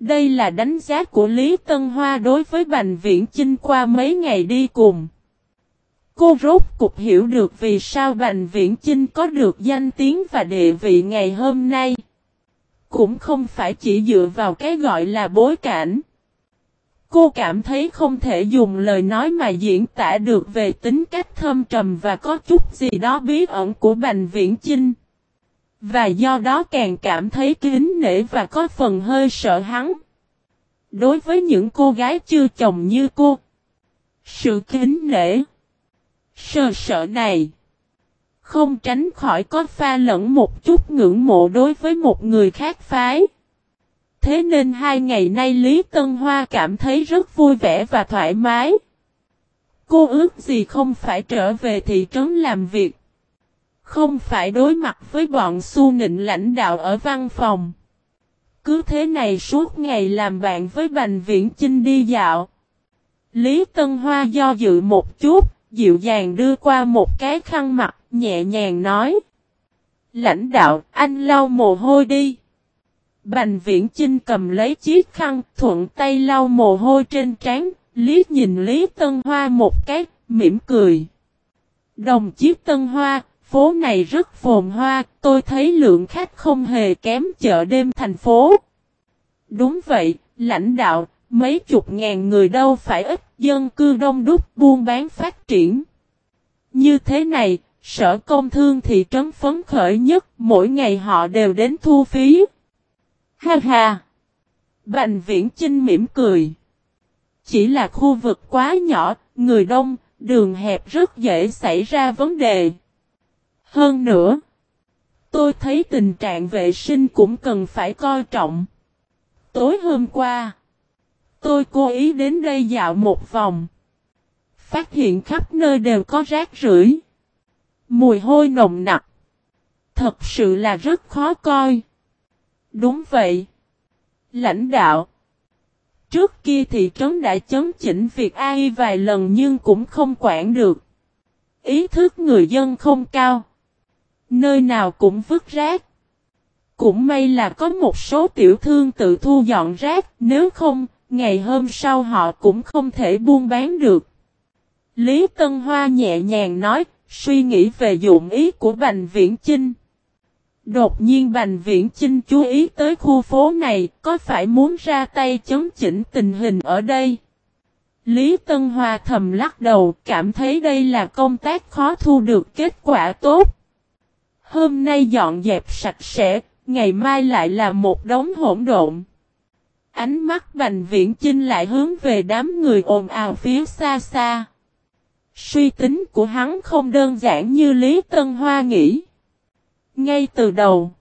Đây là đánh giá của Lý Tân Hoa đối với Bành Viễn Chinh qua mấy ngày đi cùng. Cô rốt cục hiểu được vì sao Bành Viễn Chinh có được danh tiếng và địa vị ngày hôm nay. Cũng không phải chỉ dựa vào cái gọi là bối cảnh. Cô cảm thấy không thể dùng lời nói mà diễn tả được về tính cách thâm trầm và có chút gì đó bí ẩn của Bành Viễn Chinh. Và do đó càng cảm thấy kính nể và có phần hơi sợ hắn. Đối với những cô gái chưa chồng như cô, sự kính nể, sợ sợ này, không tránh khỏi có pha lẫn một chút ngưỡng mộ đối với một người khác phái. Thế nên hai ngày nay Lý Tân Hoa cảm thấy rất vui vẻ và thoải mái. Cô ước gì không phải trở về thị trấn làm việc. Không phải đối mặt với bọn su nịnh lãnh đạo ở văn phòng. Cứ thế này suốt ngày làm bạn với Bành Viễn Chinh đi dạo. Lý Tân Hoa do dự một chút, dịu dàng đưa qua một cái khăn mặt, nhẹ nhàng nói. Lãnh đạo, anh lau mồ hôi đi. Bành Viễn Chinh cầm lấy chiếc khăn, thuận tay lau mồ hôi trên trán, liếc nhìn Lý Tân Hoa một cái, mỉm cười. Đồng chiếc Tân Hoa, Phố này rất phồn hoa, tôi thấy lượng khách không hề kém chợ đêm thành phố. Đúng vậy, lãnh đạo, mấy chục ngàn người đâu phải ít, dân cư đông đúc buôn bán phát triển. Như thế này, sở công thương thị trấn phấn khởi nhất, mỗi ngày họ đều đến thu phí. Ha ha! Bành viễn Trinh mỉm cười. Chỉ là khu vực quá nhỏ, người đông, đường hẹp rất dễ xảy ra vấn đề. Hơn nữa, tôi thấy tình trạng vệ sinh cũng cần phải coi trọng. Tối hôm qua, tôi cố ý đến đây dạo một vòng. Phát hiện khắp nơi đều có rác rưởi. Mùi hôi nồng nặc. Thật sự là rất khó coi. Đúng vậy. Lãnh đạo. Trước kia thị trấn đã chấn chỉnh việc ai vài lần nhưng cũng không quản được. Ý thức người dân không cao. Nơi nào cũng vứt rác. Cũng may là có một số tiểu thương tự thu dọn rác, nếu không, ngày hôm sau họ cũng không thể buôn bán được. Lý Tân Hoa nhẹ nhàng nói, suy nghĩ về dụng ý của Bành Viễn Chinh. Đột nhiên Bành Viễn Chinh chú ý tới khu phố này, có phải muốn ra tay chấn chỉnh tình hình ở đây? Lý Tân Hoa thầm lắc đầu, cảm thấy đây là công tác khó thu được kết quả tốt. Hôm nay dọn dẹp sạch sẽ, ngày mai lại là một đống hỗn độn. Ánh mắt Bành Viễn Chinh lại hướng về đám người ồn ào phía xa xa. Suy tính của hắn không đơn giản như Lý Tân Hoa nghĩ. Ngay từ đầu,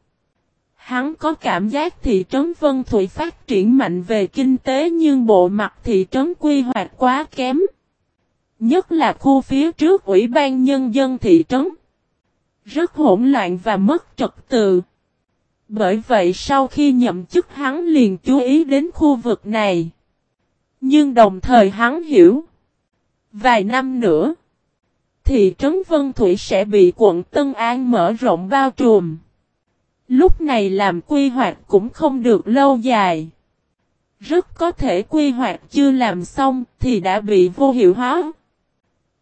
hắn có cảm giác thị trấn Vân Thủy phát triển mạnh về kinh tế nhưng bộ mặt thị trấn quy hoạch quá kém. Nhất là khu phía trước Ủy ban Nhân dân thị trấn rất hỗn loạn và mất trật tự. Bởi vậy sau khi nhậm chức hắn liền chú ý đến khu vực này. Nhưng đồng thời hắn hiểu. Vài năm nữa, thị trấn Vân Thủy sẽ bị quận Tân An mở rộng bao trùm. Lúc này làm quy hoạch cũng không được lâu dài. Rất có thể quy hoạch chưa làm xong thì đã bị vô hiệu hóa.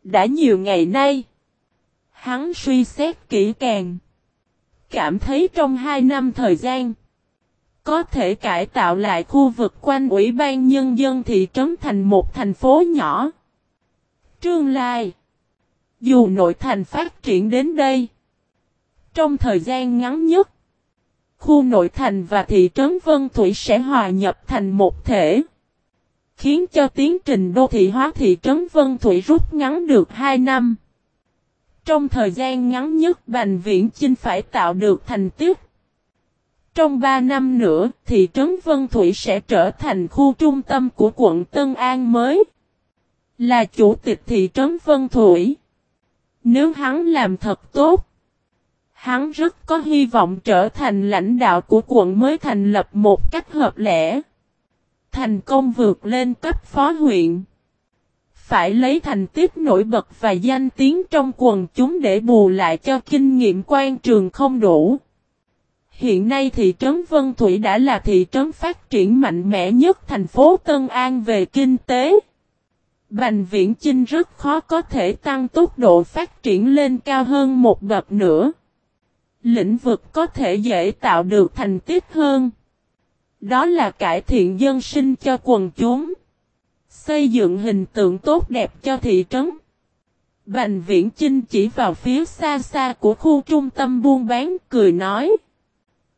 Đã nhiều ngày nay, Hắn suy xét kỹ càng. Cảm thấy trong hai năm thời gian, có thể cải tạo lại khu vực quanh Ủy ban Nhân dân thị trấn thành một thành phố nhỏ. Trương Lai. Dù nội thành phát triển đến đây. Trong thời gian ngắn nhất. Khu nội thành và thị trấn Vân Thủy sẽ hòa nhập thành một thể. Khiến cho tiến trình đô thị hóa thị trấn Vân Thủy rút ngắn được 2 năm. Trong thời gian ngắn nhất Bành Viễn Chinh phải tạo được thành tích. Trong 3 năm nữa, thị trấn Vân Thủy sẽ trở thành khu trung tâm của quận Tân An mới. Là chủ tịch thị trấn Vân Thủy. Nếu hắn làm thật tốt, hắn rất có hy vọng trở thành lãnh đạo của quận mới thành lập một cách hợp lẽ. Thành công vượt lên cấp phó huyện. Phải lấy thành tích nổi bật và danh tiếng trong quần chúng để bù lại cho kinh nghiệm quan trường không đủ. Hiện nay thị trấn Vân Thủy đã là thị trấn phát triển mạnh mẽ nhất thành phố Tân An về kinh tế. Bành viễn Chinh rất khó có thể tăng tốc độ phát triển lên cao hơn một bậc nữa. Lĩnh vực có thể dễ tạo được thành tích hơn. Đó là cải thiện dân sinh cho quần chúng. Xây dựng hình tượng tốt đẹp cho thị trấn. Bành viễn Chinh chỉ vào phía xa xa của khu trung tâm buôn bán, cười nói.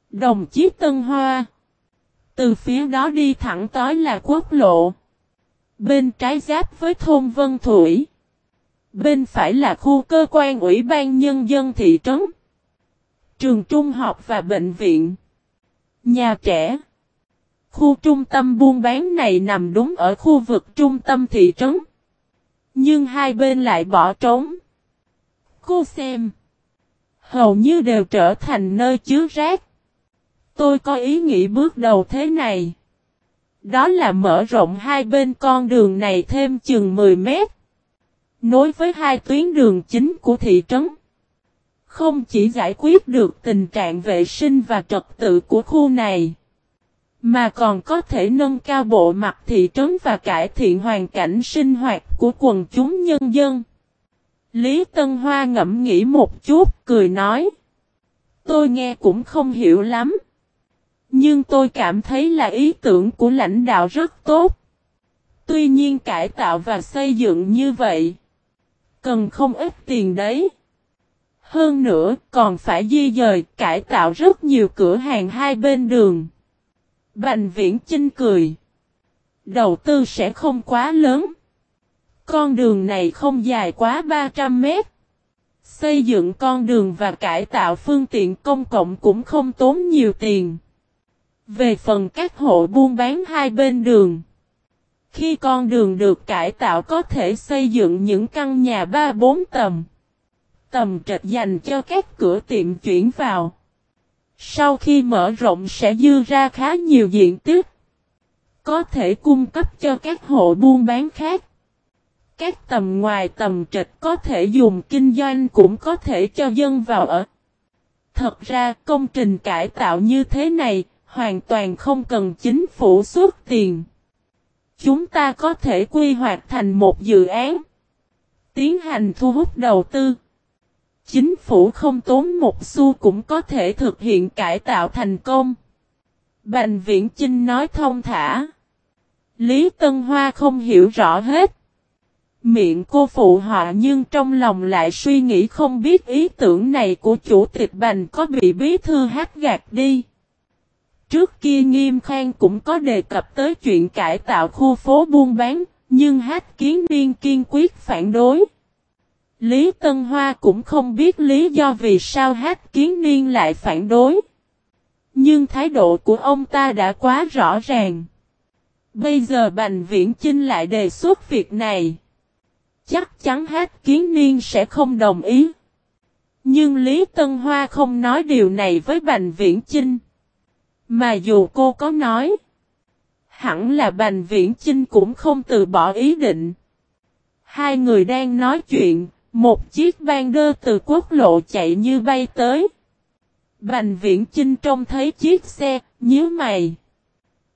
Đồng chí Tân Hoa. Từ phía đó đi thẳng tới là quốc lộ. Bên trái giáp với thôn Vân Thủy. Bên phải là khu cơ quan ủy ban nhân dân thị trấn. Trường trung học và bệnh viện. Nhà trẻ. Khu trung tâm buôn bán này nằm đúng ở khu vực trung tâm thị trấn. Nhưng hai bên lại bỏ trống. Cô xem. Hầu như đều trở thành nơi chứa rác. Tôi có ý nghĩ bước đầu thế này. Đó là mở rộng hai bên con đường này thêm chừng 10 mét. Nối với hai tuyến đường chính của thị trấn. Không chỉ giải quyết được tình trạng vệ sinh và trật tự của khu này. Mà còn có thể nâng cao bộ mặt thị trấn và cải thiện hoàn cảnh sinh hoạt của quần chúng nhân dân. Lý Tân Hoa ngẫm nghĩ một chút, cười nói. Tôi nghe cũng không hiểu lắm. Nhưng tôi cảm thấy là ý tưởng của lãnh đạo rất tốt. Tuy nhiên cải tạo và xây dựng như vậy. Cần không ít tiền đấy. Hơn nữa còn phải di dời cải tạo rất nhiều cửa hàng hai bên đường. Bành viễn Chinh cười. Đầu tư sẽ không quá lớn. Con đường này không dài quá 300 mét. Xây dựng con đường và cải tạo phương tiện công cộng cũng không tốn nhiều tiền. Về phần các hộ buôn bán hai bên đường. Khi con đường được cải tạo có thể xây dựng những căn nhà 3-4 tầng. Tầm trệt dành cho các cửa tiệm chuyển vào. Sau khi mở rộng sẽ dư ra khá nhiều diện tích. Có thể cung cấp cho các hộ buôn bán khác. Các tầm ngoài tầm trệt có thể dùng kinh doanh cũng có thể cho dân vào ở. Thật ra, công trình cải tạo như thế này hoàn toàn không cần chính phủ xuất tiền. Chúng ta có thể quy hoạch thành một dự án. Tiến hành thu hút đầu tư. Chính phủ không tốn một xu cũng có thể thực hiện cải tạo thành công. Bành Viễn Chinh nói thông thả. Lý Tân Hoa không hiểu rõ hết. Miệng cô phụ họ nhưng trong lòng lại suy nghĩ không biết ý tưởng này của chủ tịch Bành có bị bí thư hát gạt đi. Trước kia Nghiêm Khang cũng có đề cập tới chuyện cải tạo khu phố buôn bán, nhưng hát kiến niên kiên quyết phản đối. Lý Tân Hoa cũng không biết lý do vì sao hát kiến niên lại phản đối. Nhưng thái độ của ông ta đã quá rõ ràng. Bây giờ Bành Viễn Chinh lại đề xuất việc này. Chắc chắn hát kiến niên sẽ không đồng ý. Nhưng Lý Tân Hoa không nói điều này với Bành Viễn Chinh. Mà dù cô có nói, hẳn là Bành Viễn Chinh cũng không từ bỏ ý định. Hai người đang nói chuyện, một chiếc ban đơ từ quốc lộ chạy như bay tới. Bành Viễn Chinh trông thấy chiếc xe, nhớ mày.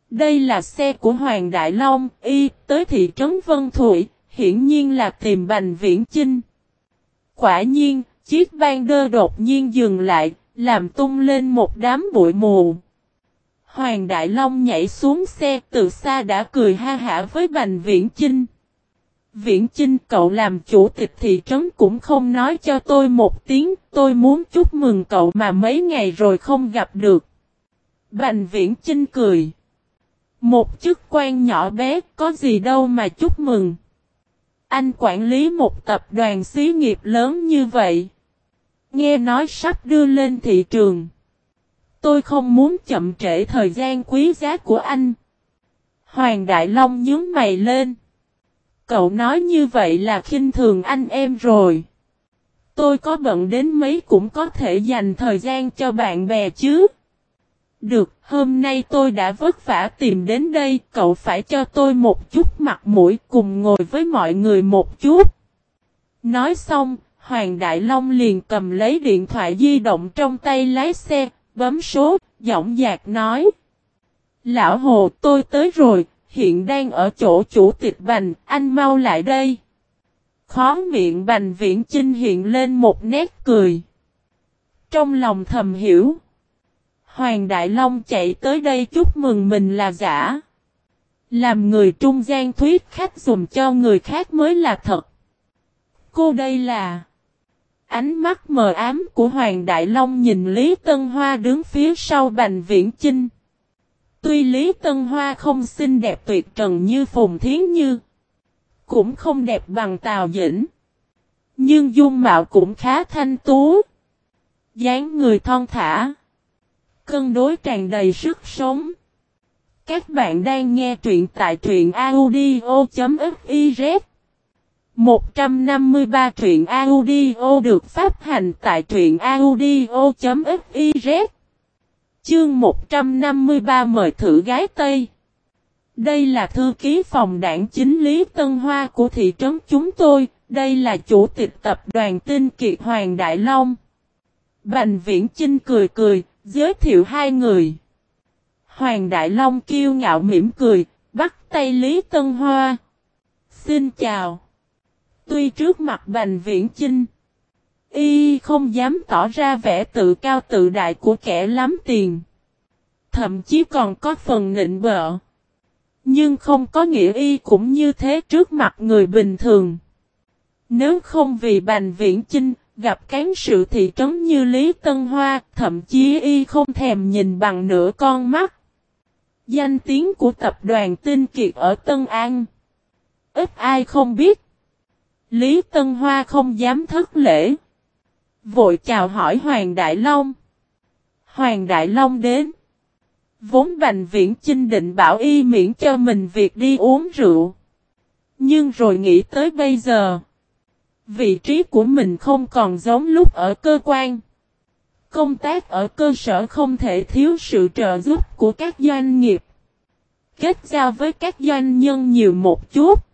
Đây là xe của Hoàng Đại Long, y, tới thị trấn Vân Thụy, hiển nhiên là tìm Bành Viễn Chinh. Quả nhiên, chiếc ban đơ đột nhiên dừng lại, làm tung lên một đám bụi mù. Hoàng Đại Long nhảy xuống xe từ xa đã cười ha hả với Bành Viễn Chinh. Viễn Chinh cậu làm chủ tịch thị trấn cũng không nói cho tôi một tiếng, tôi muốn chúc mừng cậu mà mấy ngày rồi không gặp được. Bành Viễn Chinh cười. Một chức quan nhỏ bé có gì đâu mà chúc mừng. Anh quản lý một tập đoàn xí nghiệp lớn như vậy. Nghe nói sắp đưa lên thị trường. Tôi không muốn chậm trễ thời gian quý giá của anh. Hoàng Đại Long nhướng mày lên. Cậu nói như vậy là khinh thường anh em rồi. Tôi có bận đến mấy cũng có thể dành thời gian cho bạn bè chứ. Được, hôm nay tôi đã vất vả tìm đến đây, cậu phải cho tôi một chút mặt mũi cùng ngồi với mọi người một chút. Nói xong, Hoàng Đại Long liền cầm lấy điện thoại di động trong tay lái xe, bấm số, giọng dạc nói. Lão Hồ tôi tới rồi, hiện đang ở chỗ chủ tịch Bành, anh mau lại đây. Khó miệng Bành Viễn Chinh hiện lên một nét cười. Trong lòng thầm hiểu. Hoàng Đại Long chạy tới đây chúc mừng mình là giả. Làm người trung gian thuyết khách dùng cho người khác mới là thật. Cô đây là... Ánh mắt mờ ám của Hoàng Đại Long nhìn Lý Tân Hoa đứng phía sau Bành Viễn Chinh. Tuy Lý Tân Hoa không xinh đẹp tuyệt trần như Phùng Thiến Như. Cũng không đẹp bằng Tào Dĩnh. Nhưng dung mạo cũng khá thanh tú. dáng người thon thả. Cân đối tràn đầy sức sống. Các bạn đang nghe truyện tại truyện audio.fiz 153 truyện audio được phát hành tại truyện audio.fiz Chương 153 mời thử gái Tây Đây là thư ký phòng đảng chính lý Tân Hoa của thị trấn chúng tôi, đây là chủ tịch tập đoàn tinh kiệt Hoàng Đại Long. Bành Viễn Chinh cười cười, giới thiệu hai người. Hoàng Đại Long kiêu ngạo mỉm cười, bắt tay Lý Tân Hoa. Xin chào. Tuy trước mặt Bành Viễn Chinh, y không dám tỏ ra vẻ tự cao tự đại của kẻ lắm tiền. Thậm chí còn có phần nịnh bợ. Nhưng không có nghĩa y cũng như thế trước mặt người bình thường. Nếu không vì Bành Viễn Chinh, gặp cán sự thị trấn như Lý Tân Hoa, thậm chí y không thèm nhìn bằng nửa con mắt. Danh tiếng của tập đoàn tinh kiệt ở Tân An. Ít ai không biết. Lý Tân Hoa không dám thất lễ. Vội chào hỏi Hoàng Đại Long. Hoàng Đại Long đến. Vốn Bành Viễn Chinh định bảo y miễn cho mình việc đi uống rượu. Nhưng rồi nghĩ tới bây giờ. Vị trí của mình không còn giống lúc ở cơ quan. Công tác ở cơ sở không thể thiếu sự trợ giúp của các doanh nghiệp. Kết giao với các doanh nhân nhiều một chút.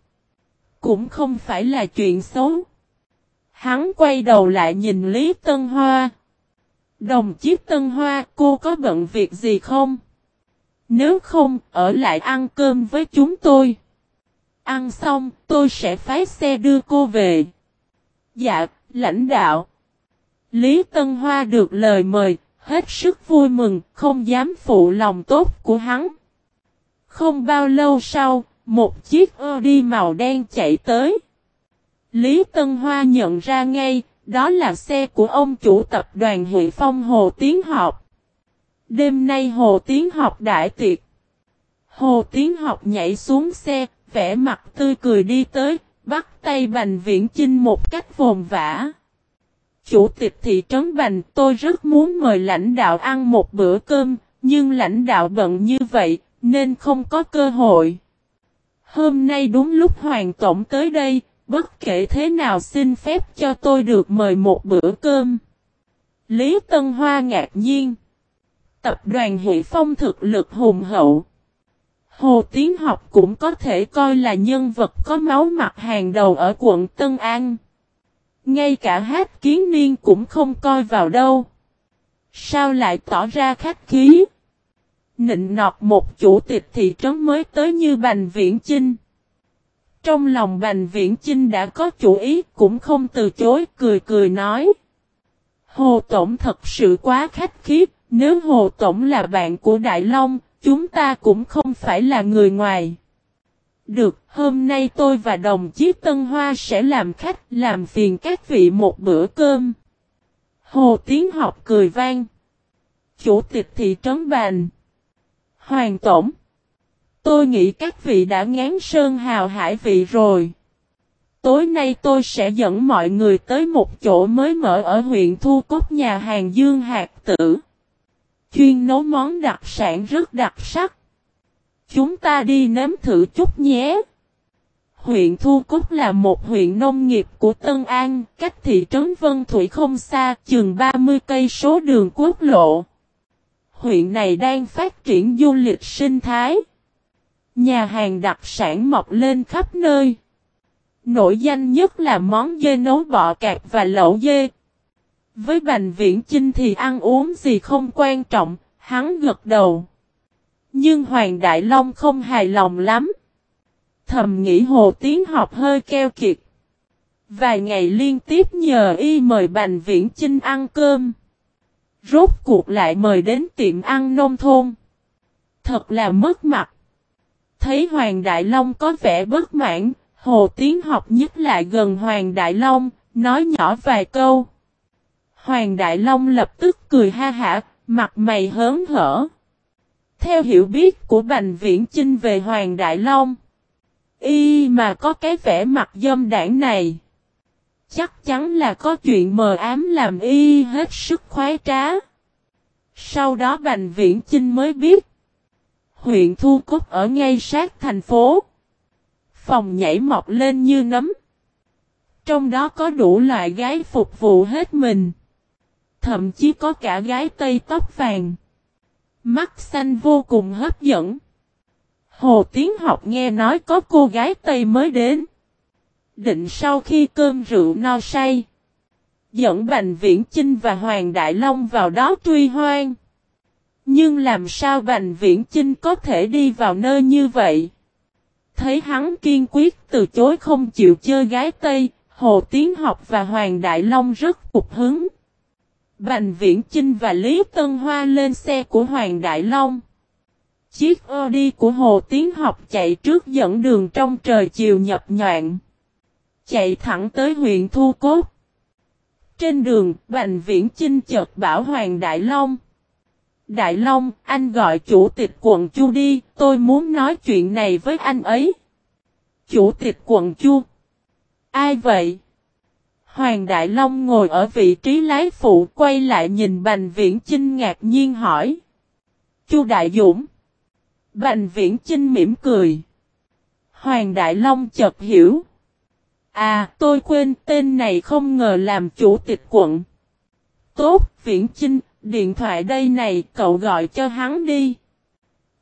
Cũng không phải là chuyện xấu. Hắn quay đầu lại nhìn Lý Tân Hoa. Đồng chí Tân Hoa, cô có bận việc gì không? Nếu không, ở lại ăn cơm với chúng tôi. Ăn xong, tôi sẽ phái xe đưa cô về. Dạ, lãnh đạo. Lý Tân Hoa được lời mời, hết sức vui mừng, không dám phụ lòng tốt của hắn. Không bao lâu sau, một chiếc Audi màu đen chạy tới. Lý Tân Hoa nhận ra ngay, đó là xe của ông chủ tập đoàn Huệ Phong Hồ Tiến Học. Đêm nay Hồ Tiến Học đại tiệc. Hồ Tiến Học nhảy xuống xe, vẻ mặt tươi cười đi tới, bắt tay Bành Viễn Chinh một cách vồn vã. Chủ tịch thị trấn Bành tôi rất muốn mời lãnh đạo ăn một bữa cơm, nhưng lãnh đạo bận như vậy, nên không có cơ hội. Hôm nay đúng lúc Hoàng Tổng tới đây, bất kể thế nào xin phép cho tôi được mời một bữa cơm. Lý Tân Hoa ngạc nhiên. Tập đoàn Hệ Phong thực lực hùng hậu. Hồ Tiến Học cũng có thể coi là nhân vật có máu mặt hàng đầu ở quận Tân An. Ngay cả hát kiến niên cũng không coi vào đâu. Sao lại tỏ ra khách khí? Nịnh nọt một chủ tịch thị trấn mới tới như Bành Viễn Chinh. Trong lòng Bành Viễn Chinh đã có chủ ý cũng không từ chối cười cười nói. Hồ Tổng thật sự quá khách khí, nếu Hồ Tổng là bạn của Đại Long, chúng ta cũng không phải là người ngoài. Được, hôm nay tôi và đồng chí Tân Hoa sẽ làm khách, làm phiền các vị một bữa cơm. Hồ Tiến học cười vang. Chủ tịch thị trấn Bành. Hoàng Tổng. Tôi nghĩ các vị đã ngán sơn hào hải vị rồi. Tối nay tôi sẽ dẫn mọi người tới một chỗ mới mở ở huyện Thu Cốc nhà hàng Dương Hạt Tử. Chuyên nấu món đặc sản rất đặc sắc. Chúng ta đi nếm thử chút nhé. Huyện Thu Cúc là một huyện nông nghiệp của Tân An, cách thị trấn Vân Thủy không xa, chừng 30 cây số đường quốc lộ. Huyện này đang phát triển du lịch sinh thái. Nhà hàng đặc sản mọc lên khắp nơi. Nổi danh nhất là món dê nấu bọ cạp và lẩu dê. Với Bành Viễn Chinh thì ăn uống gì không quan trọng, hắn gật đầu. Nhưng Hoàng Đại Long không hài lòng lắm. Thầm nghĩ Hồ Tiến học hơi keo kiệt. Vài ngày liên tiếp nhờ y mời Bành Viễn Chinh ăn cơm. Rốt cuộc lại mời đến tiệm ăn nông thôn. Thật là mất mặt. Thấy Hoàng Đại Long có vẻ bất mãn, Hồ Tiến học nhất lại gần Hoàng Đại Long, nói nhỏ vài câu. Hoàng Đại Long lập tức cười ha hả, mặt mày hớn hở. Theo hiểu biết của Bành Viễn Chinh về Hoàng Đại Long, y mà có cái vẻ mặt dâm đảng này. Chắc chắn là có chuyện mờ ám làm y hết sức khoái trá. Sau đó Bành Viễn Chinh mới biết. Huyện Thu Cúc ở ngay sát thành phố. Phòng nhảy mọc lên như nấm. Trong đó có đủ loại gái phục vụ hết mình. Thậm chí có cả gái tây tóc vàng. Mắt xanh vô cùng hấp dẫn. Hồ Tiến học nghe nói có cô gái Tây mới đến. Định sau khi cơm rượu no say. Dẫn Bành Viễn Chinh và Hoàng Đại Long vào đó truy hoang. Nhưng làm sao Bành Viễn Chinh có thể đi vào nơi như vậy? Thấy hắn kiên quyết từ chối không chịu chơi gái Tây, Hồ Tiến học và Hoàng Đại Long rất cục hứng. Bành Viễn Chinh và Lý Tân Hoa lên xe của Hoàng Đại Long. Chiếc Audi của Hồ Tiến học chạy trước dẫn đường trong trời chiều nhập nhoạn. Chạy thẳng tới huyện Thu Cốt. Trên đường, Bành Viễn Chinh chợt bảo Hoàng Đại Long. Đại Long, anh gọi chủ tịch quận Chu đi, tôi muốn nói chuyện này với anh ấy. Chủ tịch quận Chu. Ai vậy? Hoàng Đại Long ngồi ở vị trí lái phụ quay lại nhìn Bành Viễn Chinh ngạc nhiên hỏi. Chu Đại Dũng. Bành Viễn Chinh mỉm cười. Hoàng Đại Long chợt hiểu. À, tôi quên tên này không ngờ làm chủ tịch quận. Tốt, Viễn Chinh, điện thoại đây này, cậu gọi cho hắn đi.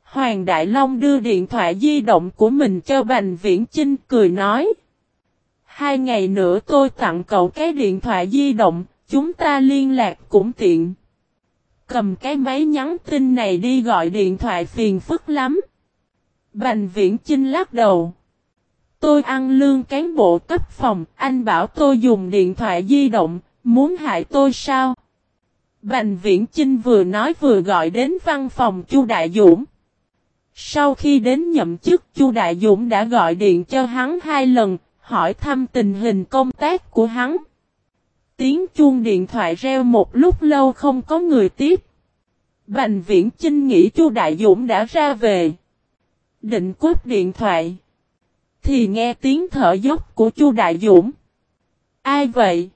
Hoàng Đại Long đưa điện thoại di động của mình cho Bành Viễn Chinh cười nói. Hai ngày nữa tôi tặng cậu cái điện thoại di động, chúng ta liên lạc cũng tiện. Cầm cái máy nhắn tin này đi gọi điện thoại phiền phức lắm. Bành viễn Chinh lắc đầu. Tôi ăn lương cán bộ cấp phòng, anh bảo tôi dùng điện thoại di động, muốn hại tôi sao? Bành viễn Chinh vừa nói vừa gọi đến văn phòng Chu Đại Dũng. Sau khi đến nhậm chức Chu Đại Dũng đã gọi điện cho hắn hai lần, hỏi thăm tình hình công tác của hắn. Tiếng chuông điện thoại reo một lúc lâu không có người tiếp. Bành viễn Chinh nghĩ Chu Đại Dũng đã ra về. Định cúp điện thoại. Thì nghe tiếng thở dốc của Chu Đại Dũng. Ai vậy?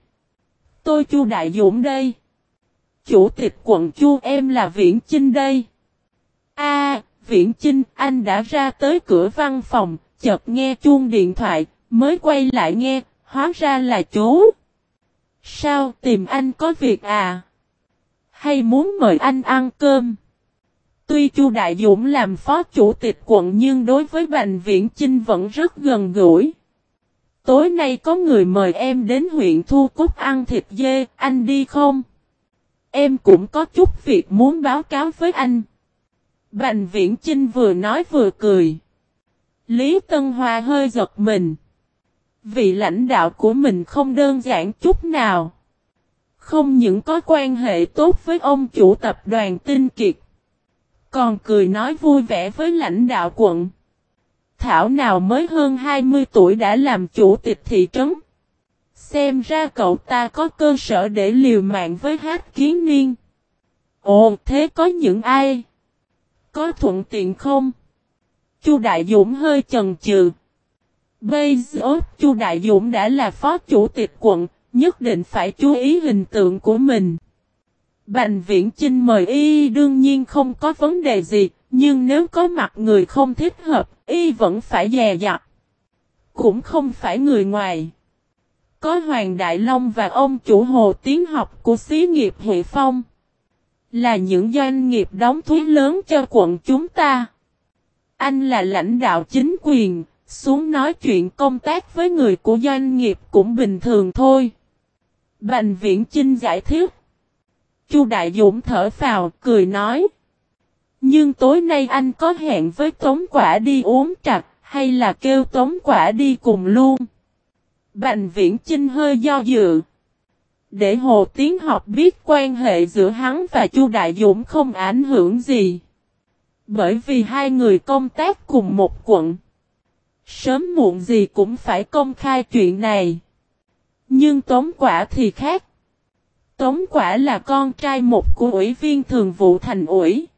Tôi Chu Đại Dũng đây. Chủ tịch quận Chu em là Viễn Chinh đây. A, Viễn Chinh, anh đã ra tới cửa văn phòng, chợt nghe chuông điện thoại, mới quay lại nghe, hóa ra là chú. Sao tìm anh có việc à? Hay muốn mời anh ăn cơm? Tuy Chu Đại Dũng làm phó chủ tịch quận nhưng đối với Bành Viễn Chinh vẫn rất gần gũi. Tối nay có người mời em đến huyện Thu Cúc ăn thịt dê, anh đi không? Em cũng có chút việc muốn báo cáo với anh. Bành Viễn Chinh vừa nói vừa cười. Lý Tân Hoa hơi giật mình. Vị lãnh đạo của mình không đơn giản chút nào. Không những có quan hệ tốt với ông chủ tập đoàn tinh kiệt. Còn cười nói vui vẻ với lãnh đạo quận. thảo nào mới hơn 20 tuổi đã làm chủ tịch thị trấn. Xem ra cậu ta có cơ sở để liều mạng với hát kiến niên. Ồ, thế có những ai? Có thuận tiện không? Chu Đại Dũng hơi chần chừ. Bây giờ Chu Đại Dũng đã là phó chủ tịch quận, nhất định phải chú ý hình tượng của mình. Bành viễn Chinh mời y đương nhiên không có vấn đề gì, nhưng nếu có mặt người không thích hợp, y vẫn phải dè dặt. Cũng không phải người ngoài. Có Hoàng Đại Long và ông chủ hồ tiến học của xí nghiệp Hệ Phong. Là những doanh nghiệp đóng thuế lớn cho quận chúng ta. Anh là lãnh đạo chính quyền, xuống nói chuyện công tác với người của doanh nghiệp cũng bình thường thôi. Bành Viễn Chinh giải thích. Chu Đại Dũng thở vào, cười nói. Nhưng tối nay anh có hẹn với Tống Quả đi uống trà, hay là kêu Tống Quả đi cùng luôn? Bành Viễn Chinh hơi do dự. Để Hồ Tiến học biết quan hệ giữa hắn và Chu Đại Dũng không ảnh hưởng gì. Bởi vì hai người công tác cùng một quận. Sớm muộn gì cũng phải công khai chuyện này. Nhưng Tống Quả thì khác. Tống Quả là con trai một của ủy viên thường vụ thành ủy.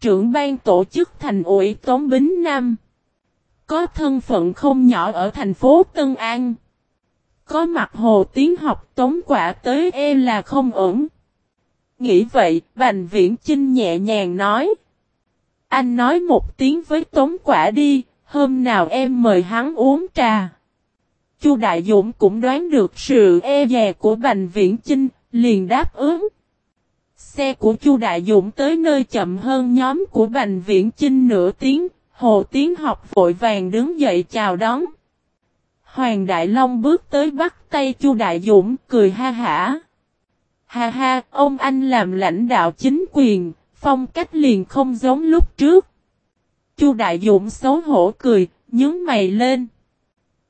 Trưởng ban tổ chức thành ủy Tống Bính Nam. Có thân phận không nhỏ ở thành phố Tân An. Có mặt hồ tiếng học Tống Quả tới e là không ổn. Nghĩ vậy, Bành Viễn Chinh nhẹ nhàng nói. Anh nói một tiếng với Tống Quả đi, hôm nào em mời hắn uống trà. Chu Đại Dũng cũng đoán được sự e dè của Bành Viễn Chinh, liền đáp ứng. Xe của Chu Đại Dũng tới nơi chậm hơn nhóm của Bành Viễn Chinh nửa tiếng, Hồ Tiến học vội vàng đứng dậy chào đón. Hoàng Đại Long bước tới bắt tay Chu Đại Dũng cười ha hả. Ha ha, ông anh làm lãnh đạo chính quyền, phong cách liền không giống lúc trước. Chu Đại Dũng xấu hổ cười, nhướng mày lên.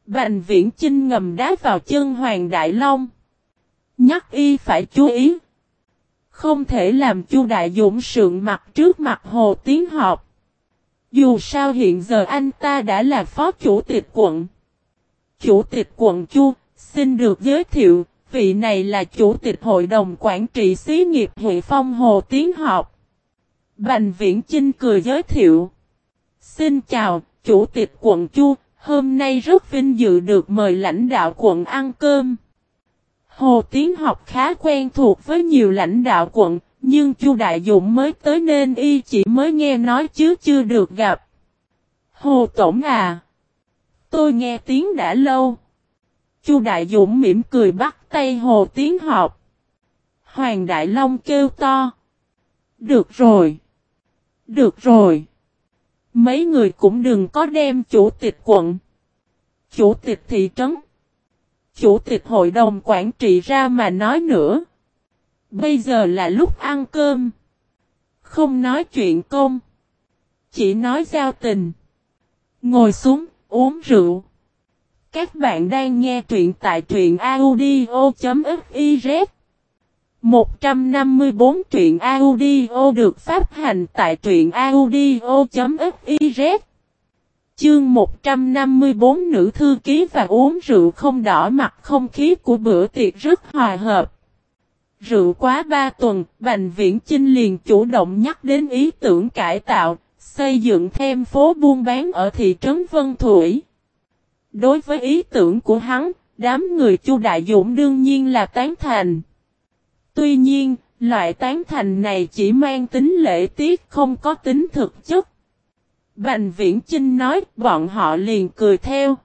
Bành viễn Trinh ngầm đá vào chân Hoàng Đại Long. Nhắc y phải chú ý. Không thể làm Chu Đại Dũng sượng mặt trước mặt Hồ Tiến Học. Dù sao hiện giờ anh ta đã là phó chủ tịch quận. Chủ tịch quận Chu, xin được giới thiệu, vị này là chủ tịch hội đồng quản trị xí nghiệp Hệ Phong Hồ Tiến Họp. Bành Viễn Chinh cười giới thiệu. Xin chào, chủ tịch quận Chu, hôm nay rất vinh dự được mời lãnh đạo quận ăn cơm. Hồ Tiến học khá quen thuộc với nhiều lãnh đạo quận, nhưng Chu Đại Dụng mới tới nên y chỉ mới nghe nói chứ chưa được gặp. Hồ Tổng à! Tôi nghe tiếng đã lâu. Chu Đại Dũng mỉm cười bắt tay Hồ Tiến học. Hoàng Đại Long kêu to. Được rồi. Được rồi. Mấy người cũng đừng có đem chủ tịch quận. Chủ tịch thị trấn. Chủ tịch hội đồng quản trị ra mà nói nữa. Bây giờ là lúc ăn cơm. Không nói chuyện công. Chỉ nói giao tình. Ngồi xuống, uống rượu. Các bạn đang nghe truyện tại truyện audio.fiz 154 truyện audio được phát hành tại truyện audio.fiz Chương 154 nữ thư ký và uống rượu không đỏ mặt không khí của bữa tiệc rất hòa hợp. Rượu quá ba tuần, Bành Viễn Chinh liền chủ động nhắc đến ý tưởng cải tạo, xây dựng thêm phố buôn bán ở thị trấn Vân Thủy. Đối với ý tưởng của hắn, đám người Chu Đại Dũng đương nhiên là tán thành. Tuy nhiên, loại tán thành này chỉ mang tính lễ tiết không có tính thực chất. Bành Viễn Chinh nói, bọn họ liền cười theo.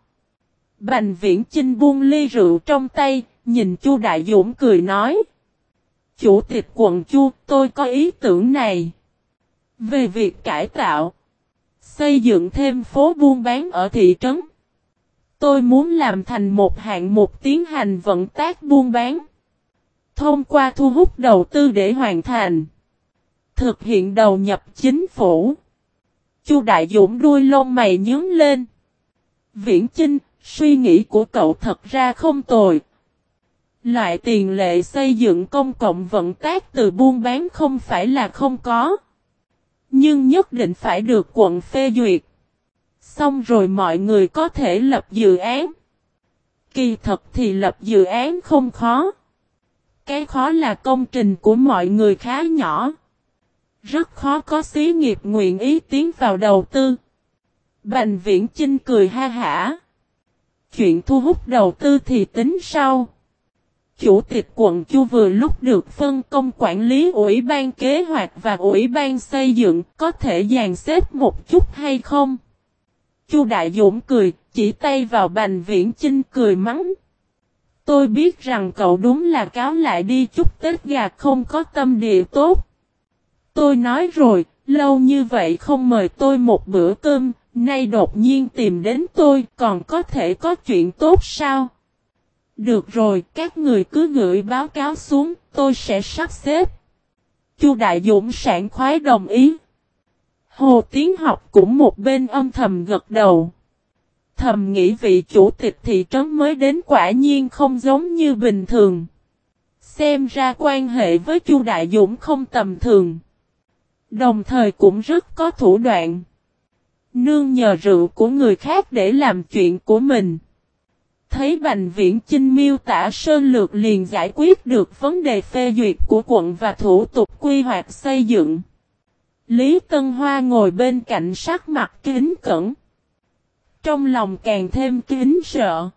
Bành Viễn Chinh buông ly rượu trong tay, nhìn Chu Đại Dũng cười nói. Chủ tịch quận Chu, tôi có ý tưởng này. Về việc cải tạo, xây dựng thêm phố buôn bán ở thị trấn. Tôi muốn làm thành một hạng mục tiến hành vận tác buôn bán. Thông qua thu hút đầu tư để hoàn thành. Thực hiện đầu nhập chính phủ. Chu Đại Dũng đuôi lông mày nhướng lên. Viễn Chinh, suy nghĩ của cậu thật ra không tồi. Loại tiền lệ xây dựng công cộng vận tác từ buôn bán không phải là không có. Nhưng nhất định phải được quận phê duyệt. Xong rồi mọi người có thể lập dự án. Kỳ thật thì lập dự án không khó. Cái khó là công trình của mọi người khá nhỏ. Rất khó có xí nghiệp nguyện ý tiến vào đầu tư. Bành viễn Chinh cười ha hả. Chuyện thu hút đầu tư thì tính sau. Chủ tịch quận Chu vừa lúc được phân công quản lý ủy ban kế hoạch và ủy ban xây dựng có thể dàn xếp một chút hay không? Chu Đại Dũng cười, chỉ tay vào Bành Viễn Chinh cười mắng. Tôi biết rằng cậu đúng là cáo lại đi chút Tết gà không có tâm địa tốt. Tôi nói rồi, lâu như vậy không mời tôi một bữa cơm, nay đột nhiên tìm đến tôi còn có thể có chuyện tốt sao? Được rồi, các người cứ gửi báo cáo xuống, tôi sẽ sắp xếp. Chu Đại Dũng sảng khoái đồng ý. Hồ Tiến học cũng một bên âm thầm gật đầu. Thầm nghĩ vị chủ tịch thị trấn mới đến quả nhiên không giống như bình thường. Xem ra quan hệ với Chu Đại Dũng không tầm thường. Đồng thời cũng rất có thủ đoạn. Nương nhờ rượu của người khác để làm chuyện của mình. Thấy Bành Viễn Chinh miêu tả sơn lược liền giải quyết được vấn đề phê duyệt của quận và thủ tục quy hoạch xây dựng. Lý Tân Hoa ngồi bên cạnh sắc mặt kính cẩn. Trong lòng càng thêm kính sợ.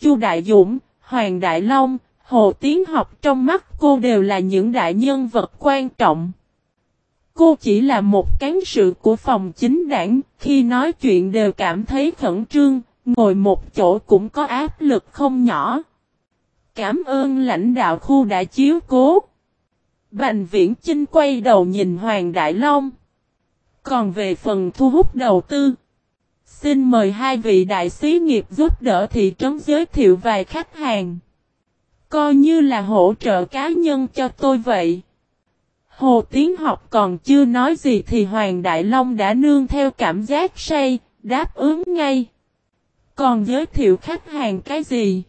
Chu Đại Dũng, Hoàng Đại Long, Hồ Tiến học trong mắt cô đều là những đại nhân vật quan trọng. Cô chỉ là một cán sự của phòng chính đảng, khi nói chuyện đều cảm thấy khẩn trương, ngồi một chỗ cũng có áp lực không nhỏ. Cảm ơn lãnh đạo khu đã chiếu cố. Bành viễn Chinh quay đầu nhìn Hoàng Đại Long. Còn về phần thu hút đầu tư. Xin mời hai vị đại sứ nghiệp giúp đỡ thị trấn giới thiệu vài khách hàng. Coi như là hỗ trợ cá nhân cho tôi vậy. Hồ Tiến học còn chưa nói gì thì Hoàng Đại Long đã nương theo cảm giác say, đáp ứng ngay. Còn giới thiệu khách hàng cái gì?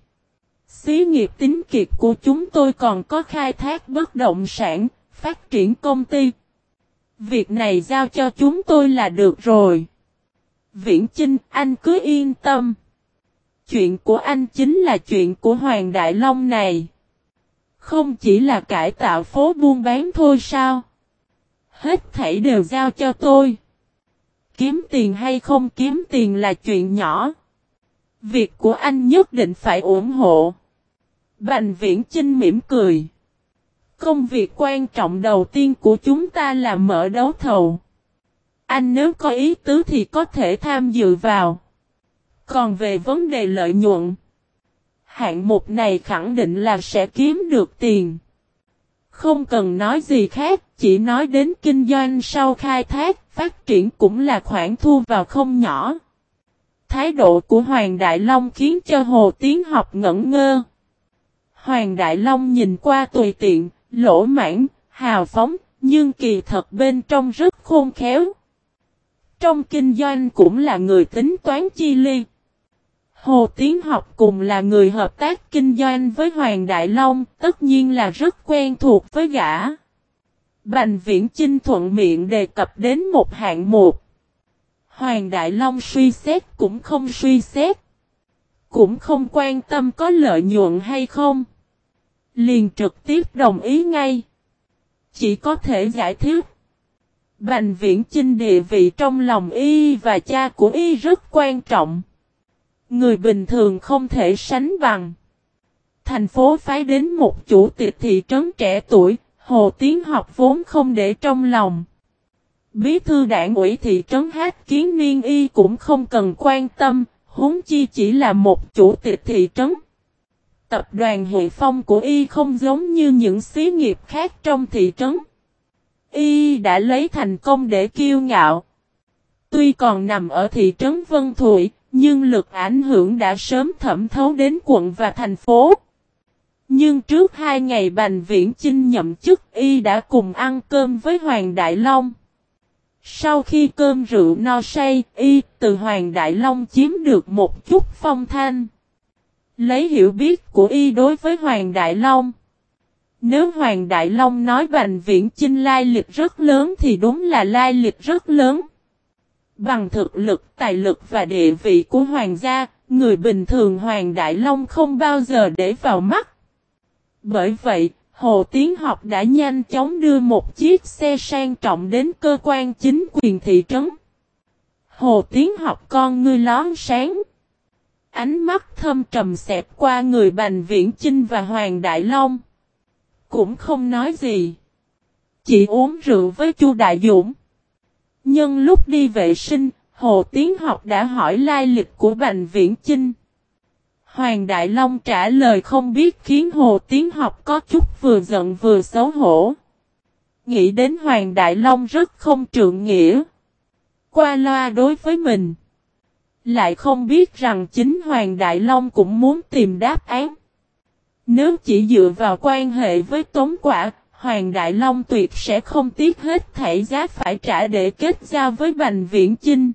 Xí nghiệp tính kiệt của chúng tôi còn có khai thác bất động sản, phát triển công ty. Việc này giao cho chúng tôi là được rồi. Viễn Chinh, anh cứ yên tâm. Chuyện của anh chính là chuyện của Hoàng Đại Long này. Không chỉ là cải tạo phố buôn bán thôi sao? Hết thảy đều giao cho tôi. Kiếm tiền hay không kiếm tiền là chuyện nhỏ. Việc của anh nhất định phải ủng hộ. Bành viễn Trinh mỉm cười. Công việc quan trọng đầu tiên của chúng ta là mở đấu thầu. Anh nếu có ý tứ thì có thể tham dự vào. Còn về vấn đề lợi nhuận, hạng mục này khẳng định là sẽ kiếm được tiền. Không cần nói gì khác, chỉ nói đến kinh doanh sau khai thác, phát triển cũng là khoản thu vào không nhỏ. Thái độ của Hoàng Đại Long khiến cho Hồ Tiến học ngẩn ngơ. Hoàng Đại Long nhìn qua tùy tiện, lỗ mãn, hào phóng, nhưng kỳ thật bên trong rất khôn khéo. Trong kinh doanh cũng là người tính toán chi ly. Hồ Tiến học cùng là người hợp tác kinh doanh với Hoàng Đại Long, tất nhiên là rất quen thuộc với gã. Bành viễn Chinh thuận miệng đề cập đến một hạng mục. Hoàng Đại Long suy xét cũng không suy xét. Cũng không quan tâm có lợi nhuận hay không. Liền trực tiếp đồng ý ngay. Chỉ có thể giải thích. Bành viễn chinh địa vị trong lòng y và cha của y rất quan trọng. Người bình thường không thể sánh bằng. Thành phố phái đến một chủ tịch thị trấn trẻ tuổi, Hồ Tiến học vốn không để trong lòng. Bí thư đảng ủy thị trấn Hát Kiến Niên Y cũng không cần quan tâm, huống chi chỉ là một chủ tịch thị trấn. Tập đoàn Hệ Phong của Y không giống như những xí nghiệp khác trong thị trấn. Y đã lấy thành công để kiêu ngạo. Tuy còn nằm ở thị trấn Vân Thụy, nhưng lực ảnh hưởng đã sớm thẩm thấu đến quận và thành phố. Nhưng trước hai ngày Bành Viễn Chinh nhậm chức Y đã cùng ăn cơm với Hoàng Đại Long. Sau khi cơm rượu no say, Y từ Hoàng Đại Long chiếm được một chút phong thanh. Lấy hiểu biết của Y đối với Hoàng Đại Long. Nếu Hoàng Đại Long nói Bành Viễn Chinh lai lịch rất lớn thì đúng là lai lịch rất lớn. Bằng thực lực, tài lực và địa vị của hoàng gia, người bình thường Hoàng Đại Long không bao giờ để vào mắt. Bởi vậy, Hồ Tiến Học đã nhanh chóng đưa một chiếc xe sang trọng đến cơ quan chính quyền thị trấn. Hồ Tiến Học con ngươi lón sáng. Ánh mắt thâm trầm xẹp qua người Bành Viễn Chinh và Hoàng Đại Long. Cũng không nói gì. Chỉ uống rượu với Chu Đại Dũng. Nhưng lúc đi vệ sinh, Hồ Tiến Học đã hỏi lai lịch của Bành Viễn Chinh. Hoàng Đại Long trả lời không biết khiến Hồ Tiến Học có chút vừa giận vừa xấu hổ. Nghĩ đến Hoàng Đại Long rất không trượng nghĩa. Qua loa đối với mình. Lại không biết rằng chính Hoàng Đại Long cũng muốn tìm đáp án. Nếu chỉ dựa vào quan hệ với Tống Quả, Hoàng Đại Long tuyệt sẽ không tiếc hết thảy giá phải trả để kết giao với Bành Viễn Chinh.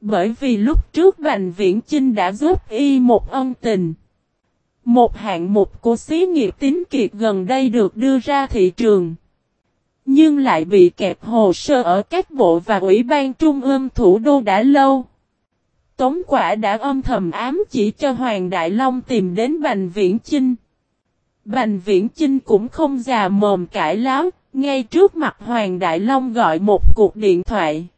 Bởi vì lúc trước Bành Viễn Chinh đã giúp y một ân tình. Một hạng mục của xí nghiệp tín kiệt gần đây được đưa ra thị trường. Nhưng lại bị kẹp hồ sơ ở các bộ và ủy ban trung ương thủ đô đã lâu. Tống quả đã âm thầm ám chỉ cho Hoàng Đại Long tìm đến Bành Viễn Chinh. Bành Viễn Chinh cũng không già mồm cãi láo, ngay trước mặt Hoàng Đại Long gọi một cuộc điện thoại.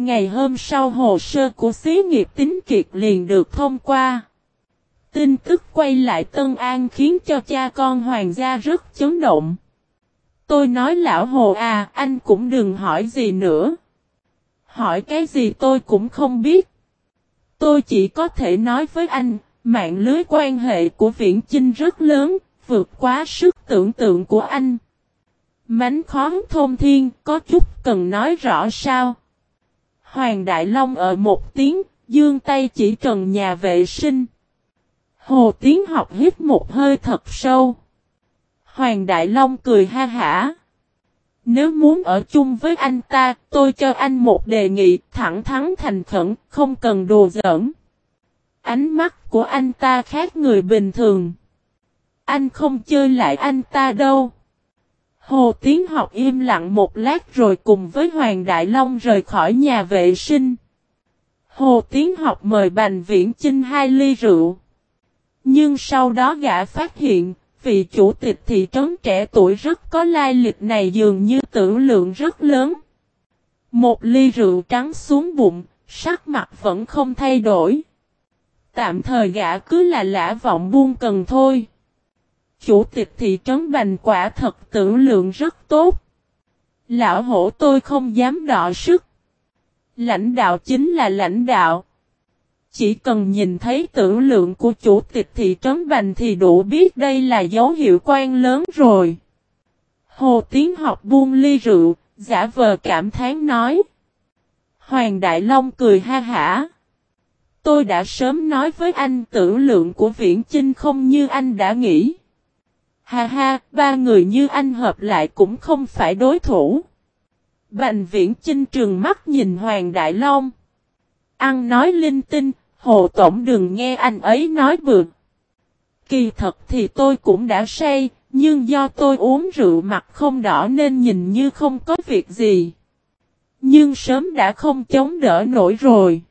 Ngày hôm sau hồ sơ của xí nghiệp tính kiệt liền được thông qua. Tin tức quay lại Tân An khiến cho cha con hoàng gia rất chấn động. Tôi nói lão hồ à, anh cũng đừng hỏi gì nữa. Hỏi cái gì tôi cũng không biết. Tôi chỉ có thể nói với anh, mạng lưới quan hệ của Viễn Chinh rất lớn, vượt quá sức tưởng tượng của anh. Mánh khóm thôn thiên, có chút cần nói rõ sao? Hoàng Đại Long ở một tiếng, dương tay chỉ trần nhà vệ sinh. Hồ Tiến học hít một hơi thật sâu. Hoàng Đại Long cười ha hả. Nếu muốn ở chung với anh ta, tôi cho anh một đề nghị thẳng thắn thành khẩn, không cần đồ giỡn. Ánh mắt của anh ta khác người bình thường. Anh không chơi lại anh ta đâu. Hồ Tiến học im lặng một lát rồi cùng với Hoàng Đại Long rời khỏi nhà vệ sinh. Hồ Tiến học mời Bành Viễn Chinh hai ly rượu. Nhưng sau đó gã phát hiện, vị chủ tịch thị trấn trẻ tuổi rất có lai lịch này dường như tử lượng rất lớn. Một ly rượu trắng xuống bụng, sắc mặt vẫn không thay đổi. Tạm thời gã cứ là lã vọng buông cần thôi. Chủ tịch thị trấn Bành quả thật tử lượng rất tốt. Lão hổ tôi không dám đọ sức. Lãnh đạo chính là lãnh đạo. Chỉ cần nhìn thấy tử lượng của chủ tịch thị trấn Bành thì đủ biết đây là dấu hiệu quan lớn rồi. Hồ Tiến học buông ly rượu, giả vờ cảm thán nói. Hoàng Đại Long cười ha hả. Tôi đã sớm nói với anh tử lượng của Viễn Chinh không như anh đã nghĩ. Ha ha, ba người như anh hợp lại cũng không phải đối thủ. Bành viễn chinh trường mắt nhìn Hoàng Đại Long. Ăn nói linh tinh, Hồ Tổng đừng nghe anh ấy nói bừa. Kỳ thật thì tôi cũng đã say, nhưng do tôi uống rượu mặt không đỏ nên nhìn như không có việc gì. Nhưng sớm đã không chống đỡ nổi rồi.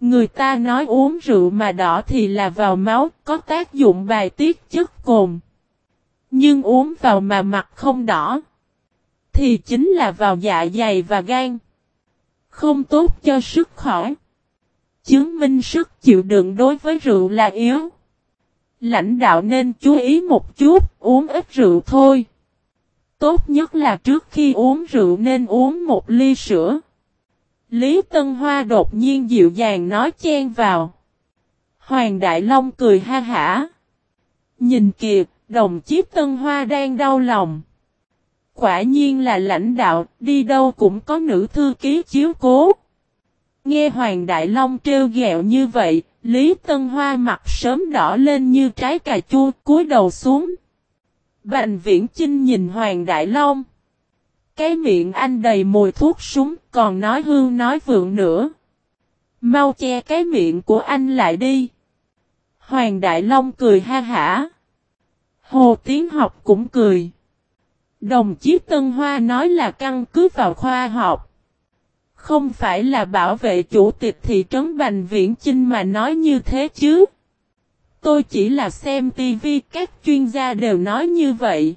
Người ta nói uống rượu mà đỏ thì là vào máu, có tác dụng bài tiết chất cồn. Nhưng uống vào mà mặt không đỏ. Thì chính là vào dạ dày và gan. Không tốt cho sức khỏe. Chứng minh sức chịu đựng đối với rượu là yếu. Lãnh đạo nên chú ý một chút, uống ít rượu thôi. Tốt nhất là trước khi uống rượu nên uống một ly sữa. Lý Tân Hoa đột nhiên dịu dàng nói chen vào. Hoàng Đại Long cười ha hả. Nhìn kìa, Đồng chiếc tân hoa đang đau lòng. Quả nhiên là lãnh đạo, đi đâu cũng có nữ thư ký chiếu cố. Nghe Hoàng Đại Long trêu ghẹo như vậy, Lý Tân Hoa mặt sớm đỏ lên như trái cà chua, cúi đầu xuống. Bành viễn Trinh nhìn Hoàng Đại Long. Cái miệng anh đầy mùi thuốc súng, còn nói hương nói vượng nữa. Mau che cái miệng của anh lại đi. Hoàng Đại Long cười ha hả. Hồ Tiến học cũng cười. Đồng chí Tân Hoa nói là căn cứ vào khoa học. không phải là bảo vệ chủ tịch thị trấn Bành Viễn Chinh mà nói như thế chứ. Tôi chỉ là xem tivi các chuyên gia đều nói như vậy.